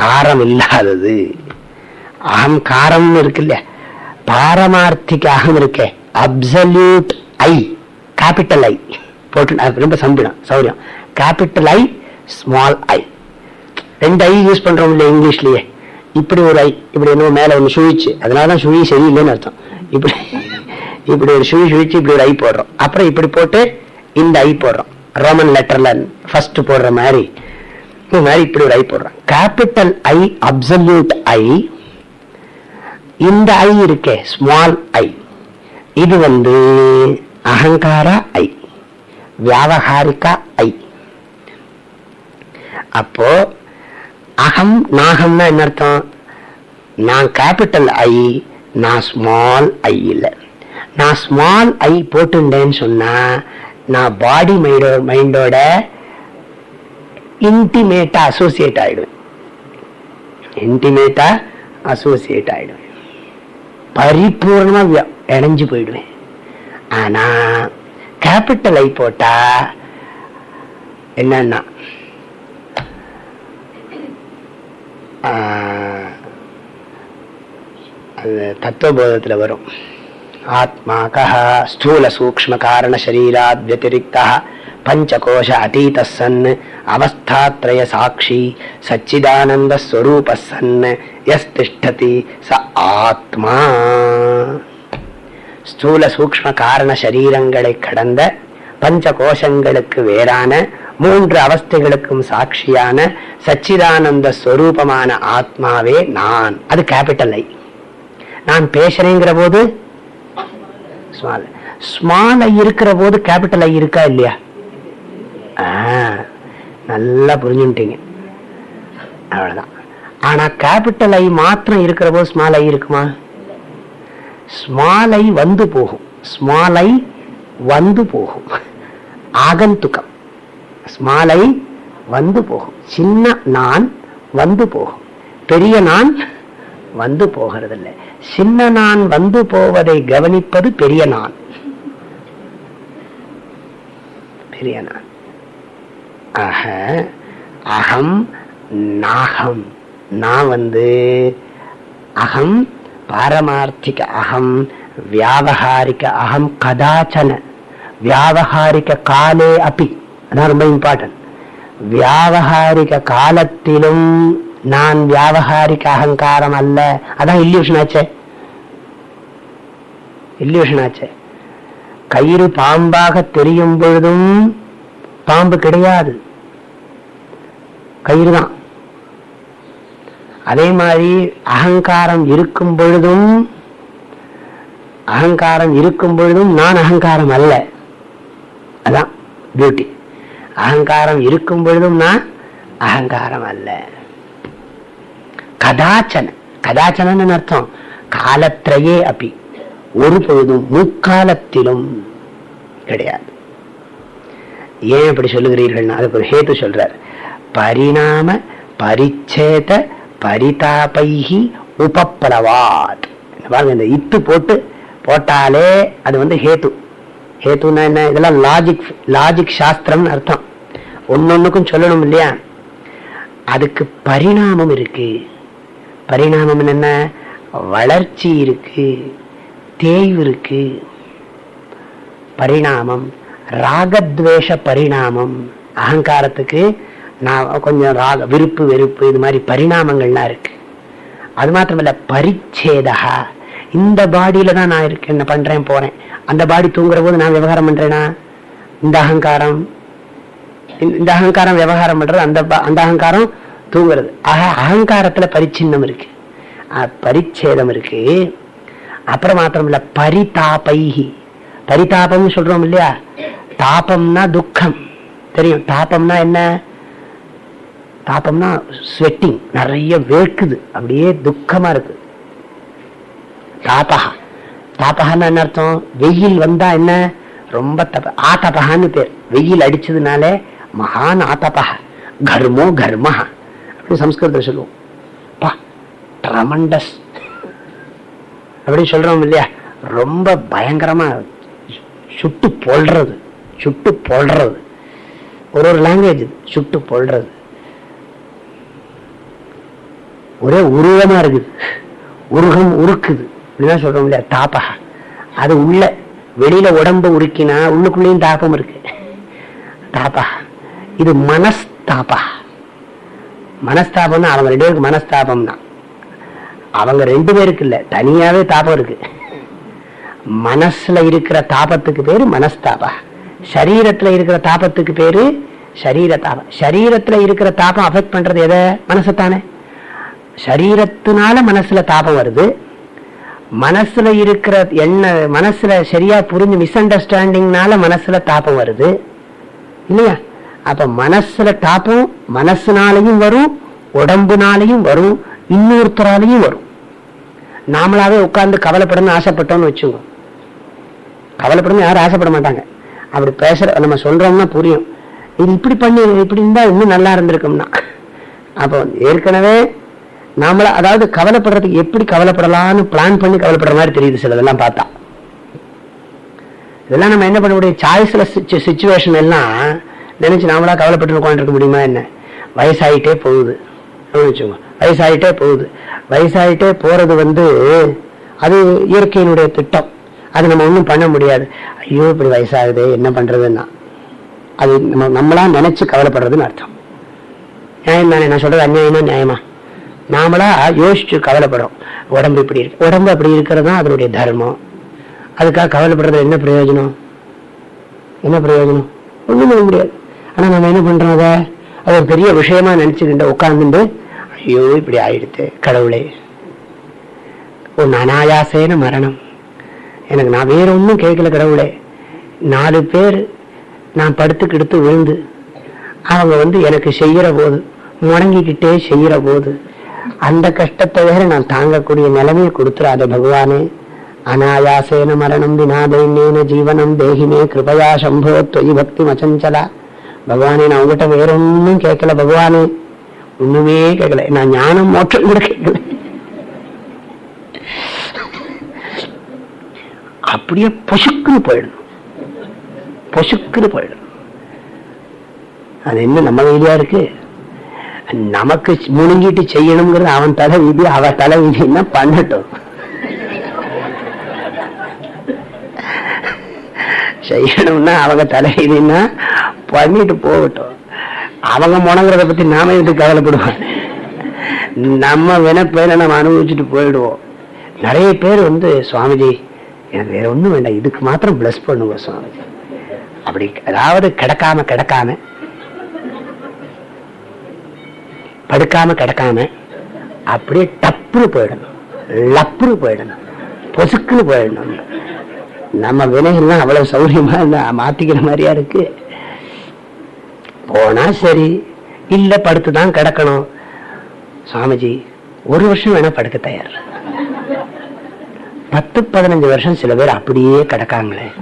காரம் இல்லாதது அகம் காரம் இருக்கு பாரமார்த்திக அகம் இருக்கே. அப்சல்யூட் ஐ கேபிட்டல் ஐ போட்டு ரொம்ப சம்பிடம் சௌரியம். கேபிட்டல் ஐ ஸ்மால் ஐ ரெண்டு ஐ யூஸ் பண்றோம் இல்லையா இங்கிலீஷ்லயே? இப்படி ஒரு ஐ இப்படி என்ன மேல ஒன்று சுழிச்சு. அதனாலதான் சுழி சரியில்லைன்னு அர்த்தம். இப்படி இப்படி ஒரு சுழி சுழிச்சு இப்படி ஒரு ஐ போடுறோம். அப்புறம் இப்படி போட்டு இந்த ஐ போடுறோம். ரோமன் லெட்டர்ல ஃபர்ஸ்ட் போடுற மாதிரி. இந்த மாதிரி இப்படி ஒரு ஐ போடுறோம். கேபிட்டல் ஐ அப்சல்யூட் ஐ இந்த ஐ இருக்கே ஸ்மால் ஐ இது வந்து அகங்கார ஐ வியாவகாரிகா ஐ அப்போ அகம் நாகம்னா என்ன அர்த்தம்? நான் கேபிட்டல் ஐ நான் ஸ்மால் ஐ இல்லை. நான் ஸ்மால் ஐ போட்டுட்டேன்னு சொன்னா நான் பாடி மைண்டோ மைண்டோட இன்டிமேட்டா அசோசியேட் ஆயிடுவேன். இன்டிமேட்டா அசோசியேட் ஆயிடுவேன். பரிபூர்ணமா இணைஞ்சு போயிடுவேன். ஆனா கேபிட்டல் ஐ போட்டா என்னன்னா ஆஹ், அது தத்துவபோதத்தில் வரும். ஆத்மா கஹ ஸ்தூல சூக்ம காரண சரீராத் வத்திரிக்தா பஞ்சகோஷ அதீத சன் அவஸ்தாத்ரய சாட்சி சச்சிதானந்த ஸ்வரூப சன் எஸ் திஷ்டதி ச ஆத்மா. ஸ்தூல சூக்ம காரண சரீரங்களை கடந்த பஞ்ச கோஷங்களுக்கு வேறான மூன்று அவஸ்தைகளுக்கும் சாட்சியான சச்சிதானந்த ஸ்வரூபமான ஆத்மாவே நான். அது கேபிட்டல் ஐ நான் பேசுறேங்கிற போது ஸ்மால் ஸ்மால் ஐ இருக்கிற போது கேபிட்டல் ஐ இருக்கா இல்லையா? நல்லா புரிஞ்சுட்டீங்க அவ்வளவுதான். ஆனா கேபிட்டல் ஐ மாத்திரம் இருக்கிற போது ஸ்மால் ஐ இருக்குமா? ஸ்மால் ஐ வந்து போகும். ஸ்மால் ஐ வந்து போகும். ஆகந்துக்கம் ஸ்மாலை வந்து போகும். சின்ன நான் வந்து போகும். பெரிய நான் வந்து போகிறதில்ல. சின்ன நான் வந்து போவதை கவனிப்பது பெரிய நான். பெரிய நான். ஆக அகம் நாகம். நான் வந்து அகம் பாரமார்த்திக அகம் வியாபகாரிக அகம் கதாச்சன. வியாவகாரிக காலே அப்பி அதான் ரொம்ப இம்பார்ட்டன்ட் வியாவகாரிக காலத்திலும் நான் வியாவகாரிக அகங்காரம் அல்ல அதான் இல்லியூஷன் ஆச்சே இல்லியூஷன் ஆச்சே கயிறு பாம்பாக தெரியும் பொழுதும் பாம்பு கிடையாது கயிறு தான் அதே மாதிரி அகங்காரம் இருக்கும் பொழுதும் அகங்காரம் இருக்கும் பொழுதும் நான் அகங்காரம் அல்ல அதான் பியூட்டி அகங்காரம் இருக்கும் பொழுதும் நான் அகங்காரம் அல்ல. கதாச்சன கதாச்சனன்னு அர்த்தம். காலத்திரையே அப்படி. ஒரு பொழுதும் முக்காலத்திலும் கிடையாது. ஏன் அப்படி சொல்லுகிறீர்கள்னா அதுக்கு ஒரு ஹேத்து சொல்றார். பரிணாம பரிச்சேத பரிதாபைகி உபப்ளவாத் பாருங்க இந்த இத்து போட்டு போட்டாலே அது வந்து ஹேத்து ஹேத்துனா என்ன? இதெல்லாம் லாஜிக் லாஜிக் சாஸ்திரம்னு அர்த்தம். ஒன்னொன்னுக்கும் சொல்லணும் இல்லையா? அதுக்கு பரிணாமம் இருக்கு. பரிணாமம் என்ன வளர்ச்சி இருக்கு. தேய்வு இருக்கு. பரிணாமம் ராகத்வேஷ பரிணாமம். அகங்காரத்துக்கு நான் கொஞ்சம் ராக விருப்பு வெறுப்பு இது மாதிரி பரிணாமங்கள்லாம் இருக்கு. அது மாத்திரமல்ல பரிச்சேதா இந்த பாடியில தான் நான் இருக்கேன் என்ன பண்றேன் போறேன். அந்த பாடி தூங்குற போது நான் விவகாரம் பண்றேனா? இந்த அகங்காரம். இந்த- அகங்காரம் விவகாரம் பண்றது அந்த அந்த அகங்காரம் தூங்குறது. ஆக அகங்காரத்துல பரிச்சின்னம் இருக்கு. பரிச்சேதம் இருக்கு. அப்புறம் மாத்திரம் இல்ல பரிதாபைகி பரிதாபம்னு சொல்றோம் இல்லையா? தாபம்னா துக்கம். தெரியும்? தாபம்னா என்ன? தாபம்னா ஸ்வெட்டிங் நிறைய வேர்க்குது. அப்படியே துக்கமா இருக்கு. தாபகா. தாபகான்னு என்ன அர்த்தம்? வெயில் வந்தா என்ன? ரொம்ப தப ஆத்தபகான்னு பேர். வெயில் அடிச்சதுனால மகான் ஆத்தபகா கர்மோ கர்மஹா. அப்படின்னு சம்ஸ்கிருதத்தில் சொல்லுவோம். பா ட்ரமண்டஸ் அப்படின்னு சொல்றோம் இல்லையா? ரொம்ப பயங்கரமா சுட்டு போல்றது. சுட்டு போல்றது. ஒரு ஒரு லாங்குவேஜ் சுட்டு போல்றது. ஒரே உருவமா இருக்குது. உருகம் உருக்குது. அப்படிதான் சொல்றோம் இல்லையா? அது உள்ள வெளியில உடம்பு உருக்கினா உள்ளுக்குள்ளேயும் தாபம் இருக்கு. தாபா இது மனஸ்தாபா மனஸ்தாபம்னா அவங்க ரெண்டு பேருக்கு மனஸ்தாபம் தான் அவங்க ரெண்டு பேருக்கு இல்ல தனியாவே தாபம் இருக்கு. மனசுல இருக்கிற தாபத்துக்கு பேரு மனஸ்தாபா. சரீரத்துல இருக்கிற தாபத்துக்கு பேரு சரீர தாபம் சரீரத்துல இருக்கிற தாபம் அஃபெக்ட் பண்றது எதை? மனசத்தானே. சரீரத்தினால மனசுல தாபம் வருது. மனசுல இருக்கிற என்ன மனசுல சரியா புரிஞ்சு மிஸ் அண்டர்ஸ்டாண்டிங்னால மனசுல தாபம் வருது. இல்லையா? அப்ப மனசுல தாபம் மனசுனாலையும் வரும் உடம்புனாலையும் வரும் இன்னொருத்தராலையும் வரும். நாமளாவே உட்கார்ந்து கவலைப்படணும்னு ஆசைப்பட்டோம்னு வச்சுக்கோ. கவலைப்படணும் யாரும் ஆசைப்பட மாட்டாங்க. அப்படி பேசுற நம்ம சொல்றோம்னா புரியும். இது இப்படி பண்ணி இப்படி இருந்தா இன்னும் நல்லா இருந்திருக்கும்னா. அப்போ ஏற்கனவே நாமள அதாவது கவலைப்படுறதுக்கு எப்படி கவலைப்படலாம்னு பிளான் பண்ணி கவலைப்படுற மாதிரி தெரியுது சிலதெல்லாம் பார்த்தா. இதெல்லாம் நம்ம என்ன பண்ண முடியும்? சாய்ஸ்ல சுச்சுவேஷன் எல்லாம் நினைச்சு நாமளா கவலைப்பட்டு உட்காந்துருக்க முடியுமா என்ன? வயசாயிட்டே போகுது. வச்சுக்கோங்க. வயசாயிட்டே போகுது. வயசாயிட்டே போறது வந்து அது இயற்கையினுடைய திட்டம். அது நம்ம ஒன்றும் பண்ண முடியாது. ஐயோ இப்படி வயசாகுது என்ன பண்றதுன்னா. அது நம்ம நம்மளா நினைச்சு கவலைப்படுறதுன்னு அர்த்தம். நியாயம் தானே? நான் சொல்றது அநியாயமா நியாயமா? நாமளா யோசிச்சு கவலைப்படுறோம். உடம்பு இப்படி இருக்கு. உடம்பு அப்படி இருக்கிறது தான் அதனுடைய தர்மம். அதுக்காக கவலைப்படுறது என்ன பிரயோஜனம்? என்ன பிரயோஜனம்? ஒண்ணுமே பண்ண முடியாது. ஆனா நம்ம என்ன பண்றோம் அதை? அது ஒரு பெரிய விஷயமா நினைச்சுக்கிட்டு உட்காந்துட்டு ஐயோ இப்படி ஆயிடுத்து கடவுளே. ஒன்னு அனாயாசேன மரணம். எனக்கு நான் வேற ஒன்றும் கேட்கல கடவுளே. நாலு பேர் நான் படுத்துக்கிடுத்து விழுந்து அவங்க வந்து எனக்கு செய்யற போது முடங்கிக்கிட்டே செய்யற போது அந்த கஷ்டத்தை வேற நான் தாங்கக்கூடிய நிலைமையை கொடுத்துறாத பகவானே. அனாயாசேன மரணம் வினாதைனேன ஜீவனம் தேகினே கிருபயா சம்போ தொய் பக்தி மச்சஞ்சலா பகவானே நான் உங்ககிட்ட வேற ஒன்றும் கேட்கல பகவானே. ஒண்ணுமே கேட்கல. நான் ஞானம் மோட்சம் கூட கேட்கல. அப்படியே பொசுக்குன்னு போயிடணும். பொசுக்குன்னு போயிடணும். அது என்ன நம்ம கையிலயா இருக்கு? நமக்கு முழுங்கிட்டு செய்யணுங்கிறது அவன் தலை விதி அவ தலை விதின்னா பண்ணட்டும். செய்யணும்னா அவங்க தலை விதின்னா பண்ணிட்டு போகட்டும். அவங்க முணங்குறத பத்தி நாம எதுக்கு கவலைப்படுவோம்? நம்ம வினப்பேன நம்ம அனுபவிச்சுட்டு போயிடுவோம். நிறைய பேர் வந்து சுவாமிஜி எனக்கு வேற ஒண்ணும் வேண்டாம். இதுக்கு மாத்திரம் பிளஸ் பண்ணுங்க சுவாமிஜி. அப்படி அதாவது கிடக்காம கிடக்காம படுக்காம கிடக்காம அப்படியே டப்புன்னு போயிடணும். லப்புன்னு போயிடணும். பொசுக்குன்னு போயிடணும். நம்ம வினைகள்லாம் அவ்வளவு சௌரியமா இருந்தா மாத்திக்கிற மாதிரியா இருக்கு. போனா சரி இல்ல படுத்துதான் கிடக்கணும். சுவாமிஜி ஒரு வருஷம் வேணா படுக்க தயார். பத்து பதினஞ்சு வருஷம் சில பேர் அப்படியே கிடக்காங்களே.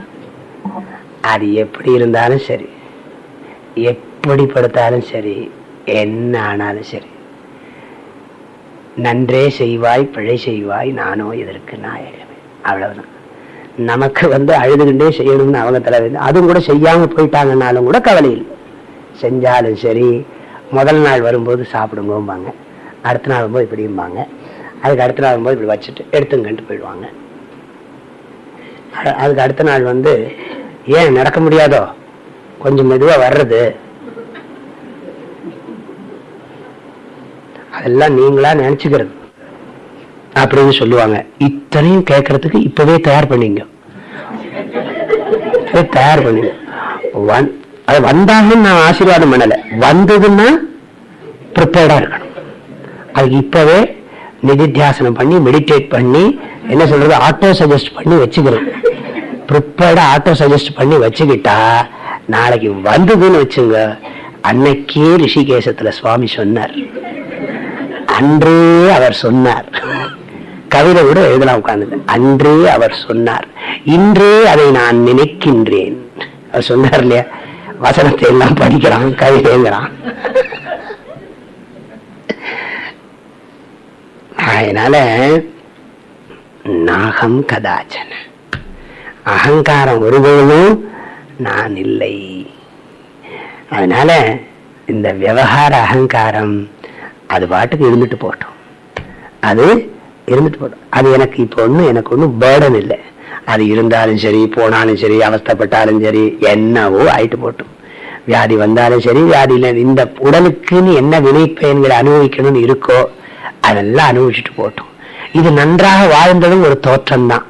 அது எப்படி இருந்தாலும் சரி. எப்படி படுத்தாலும் சரி என்ன ஆனாலும் சரி. நன்றே செய்வாய் பிழை செய்வாய் நானோ இதற்கு நாயகமே அவ்வளவுதான். நமக்கு வந்து அழுதுகிட்டே செய்யணும்னு அவங்க தலை அதுவும் கூட செய்யாம போயிட்டாங்கன்னாலும் கூட கவலை இல்லை. செஞ்சாலும் சரி முதல் நாள் வரும்போது சாப்பிடுங்கம்பாங்க. அடுத்த நாள் வரும்போது இப்படிம்பாங்க. அதுக்கு அடுத்த நாள் வரும்போது இப்படி வச்சுட்டு எடுத்துங்கன்ட்டு போயிடுவாங்க. அதுக்கு அடுத்த நாள் வந்து ஏன் நடக்க முடியாதோ? கொஞ்சம் மெதுவாக வர்றது. அதெல்லாம் நீங்களா நினைச்சுக்கிறது. அப்படின்னு சொல்லுவாங்க. இத்தனையும் கேட்கறதுக்கு இப்பவே தயார் பண்ணீங்க. தயார் பண்ணிங்க. அது வந்தாலும் நான் ஆசீர்வாதம் பண்ணல. வந்ததுன்னா ப்ரிப்பேர்டா இருக்கணும். அதுக்கு இப்பவே நிதித்தியாசனம் பண்ணி மெடிடேட் பண்ணி என்ன சொல்றது ஆட்டோ சஜஸ்ட் பண்ணி வச்சுக்கிறோம் ப்ரிப்பேர்டா ஆட்டோ சஜஸ்ட் பண்ணி வச்சுக்கிட்டா நாளைக்கு வந்ததுன்னு வச்சுங்க. அன்னைக்கே ரிஷிகேசத்துல சுவாமி சொன்னார். அன்றே அவர் சொன்னார். கவிதை கூட எழுதலாம் உட்கார்ந்து அன்றே அவர் சொன்னார். இன்றே அதை நான் நினைக்கின்றேன். அவர் சொன்னார் இல்லையா? வசனத்தை எல்லாம் படிக்கிறான் கவிதைங்கிறான் அதனால நாகம் கதாச்சன. அகங்காரம் ஒருபொழுதும் நான் இல்லை. அதனால இந்த விவகார அகங்காரம் அது பாட்டுக்கு இருந்துட்டு போட்டோம் அது இருந்துட்டு போட்டோம் அது எனக்கு இப்போ ஒன்றும் எனக்கு ஒன்றும் பேர்டன் இல்லை. அது இருந்தாலும் சரி போனாலும் சரி அவஸ்தப்பட்டாலும் சரி என்னவோ ஆயிட்டு போட்டோம் வியாதி வந்தாலும் சரி வியாதியில இந்த உடலுக்குன்னு என்ன வினைப்பயன்களை அனுபவிக்கணும்னு இருக்கோ அதெல்லாம் அனுபவிச்சுட்டு போட்டோம் இது நன்றாக வாழ்ந்ததும் ஒரு தோற்றம் தான்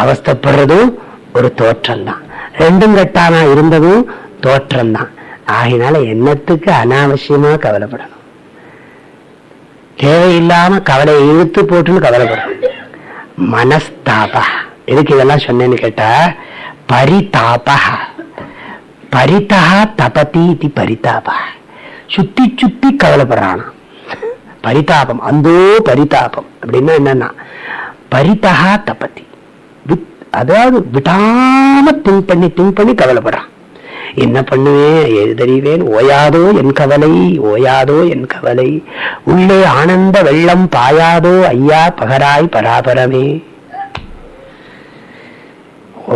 அவஸ்தப்படுறதும் ஒரு தோற்றம் தான் ரெண்டும் கட்டானா இருந்ததும் தோற்றம் தான் ஆகினால என்னத்துக்கு அனாவசியமா கவலைப்படணும்? தேவையில்லாம கவலை இழுத்து போட்டுன்னு கவலைப்படணும் மனஸ்தாபா. எதுக்கு இதெல்லாம் சொன்னேன்னு கேட்டா பரிதாபா. பரிதா தபதி இது பரிதாபா. சுத்தி சுத்தி கவலைப்படுறானா. பரிதாபம் அந்தோ பரிதாபம். அப்படின்னா என்னன்னா பரிதா தபதி. அதாவது விடாம திங்க் பண்ணி திங்க் பண்ணி கவலைப்படுறான். என்ன பண்ணுவேன் எழுதறிவேன். ஓயாதோ என் கவலை ஓயாதோ என் கவலை. உள்ளே ஆனந்த வெள்ளம் பாயாதோ ஐயா பகராய் பராபரமே.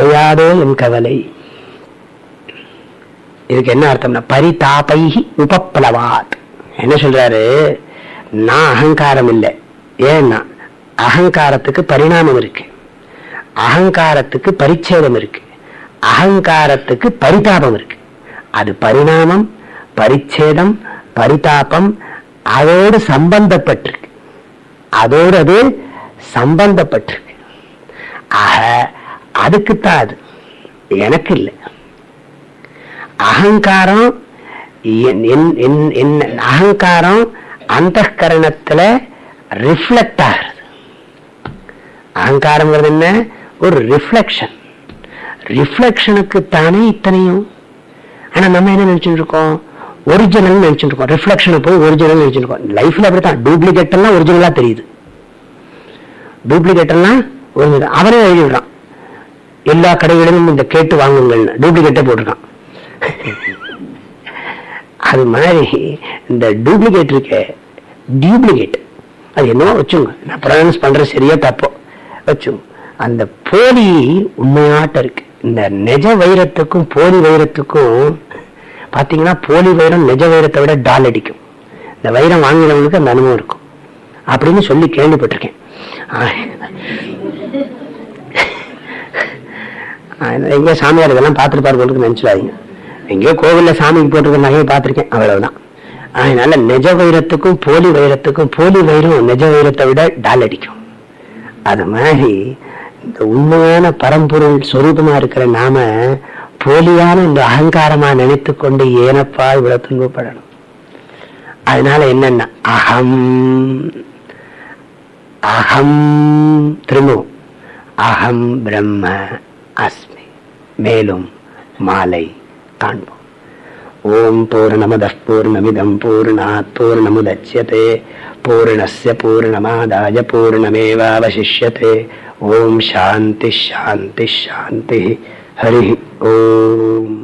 ஓயாதோ என் கவலை. இதுக்கு என்ன அர்த்தம்னா பரிதாபை உபப்ளவாத். என்ன சொல்றாரு? நான் அகங்காரம் இல்லை. ஏன்னா அகங்காரத்துக்கு பரிணாமம் இருக்கு. அகங்காரத்துக்கு பரிச்சேதம் இருக்கு. அகங்காரத்துக்கு பரிதாபம் இருக்கு. அது பரிணாமம் பரிச்சேதம் பரிதாபம் அதோடு சம்பந்தப்பட்டிருக்கு. அதோடு அது சம்பந்தப்பட்டிருக்கு. ஆக அதுக்குத்தான் அது. எனக்கு இல்லை. அகங்காரம் அகங்காரம் அந்த கரணத்துல ரிஃப்ளெக்ட் ஆகிறது. அகங்காரம்ங்கிறது என்ன? ஒரு ரிஃப்ளெக்ஷன் ரிஃப்ளெக்ஷனுக்கு தானே இத்தனையும்? ஆனா நம்ம என்ன நினைச்சுட்டு இருக்கோம் ஒரிஜினல் நினைச்சுட்டு இருக்கோம் ரிஃப்ளெக்ஷனை போய் ஒரிஜினல் நினைச்சுட்டு இருக்கோம் லைஃப்ல அப்படித்தான். டூப்ளிகேட் எல்லாம் ஒரிஜினலா தெரியுது. டூப்ளிகேட் எல்லாம் அவனே எழுதிடுறான். எல்லா கடைகளிலும் இந்த கேட்டு வாங்குங்கள்னு. டூப்ளிகேட்டே போட்டிருக்கான். அது மாதிரி இந்த டூப்ளிகேட் இருக்க டியூப்ளிகேட் அது என்னவோ வச்சுங்க. நான் ப்ரொனவுன்ஸ் பண்றது சரியா தப்போ. வச்சுங்க. அந்த போலி உண்மையாட்ட இருக்கு. இந்த நெஜ வைரத்துக்கும் போலி வைரத்துக்கும் பாத்தீங்கன்னா போலி வைரம் நெஜ வைரத்தை விட டால் அடிக்கும். இந்த வைரம் வாங்கினவங்களுக்கு அந்த அனுபவம் இருக்கும். அப்படின்னு சொல்லி கேள்விப்பட்டிருக்கேன். எங்கேயோ சாமியார் இதெல்லாம் பார்த்துருப்பாரு போட்டு நினச்சிடாதீங்க. எங்கேயோ கோவில்ல சாமிக்கு போட்டிருக்க நகையை பார்த்துருக்கேன். அவ்வளவுதான். அதனால நெஜ வைரத்துக்கும் போலி வைரத்துக்கும் போலி வைரம் நெஜ வைரத்தை விட டால் அடிக்கும். அது மாதிரி இந்த உண்மையான பரம்பொருள் சொரூபமா இருக்கிற நாம போலியான இந்த அகங்காரமா நினைத்து கொண்டு ஏனப்பா இவ்வளவு துன்பப்படணும்? அதனால என்னன்னா அகம். அகம் திரும்பவும். அகம் பிரம்ம அஸ்மி. மேலும் மாலை காண்போம். ஓம் பூர்ணமத பூர்ணமிதம் பூர்ணாத் பூர்ணமுதட்சியதே பூர்ணஸ்ய பூர்ணமாதாய பூர்ணமேவாவசிஷ்யते ஓம் சாந்தி ஷாந்தி ஷாந்தி ஹரி ஓம்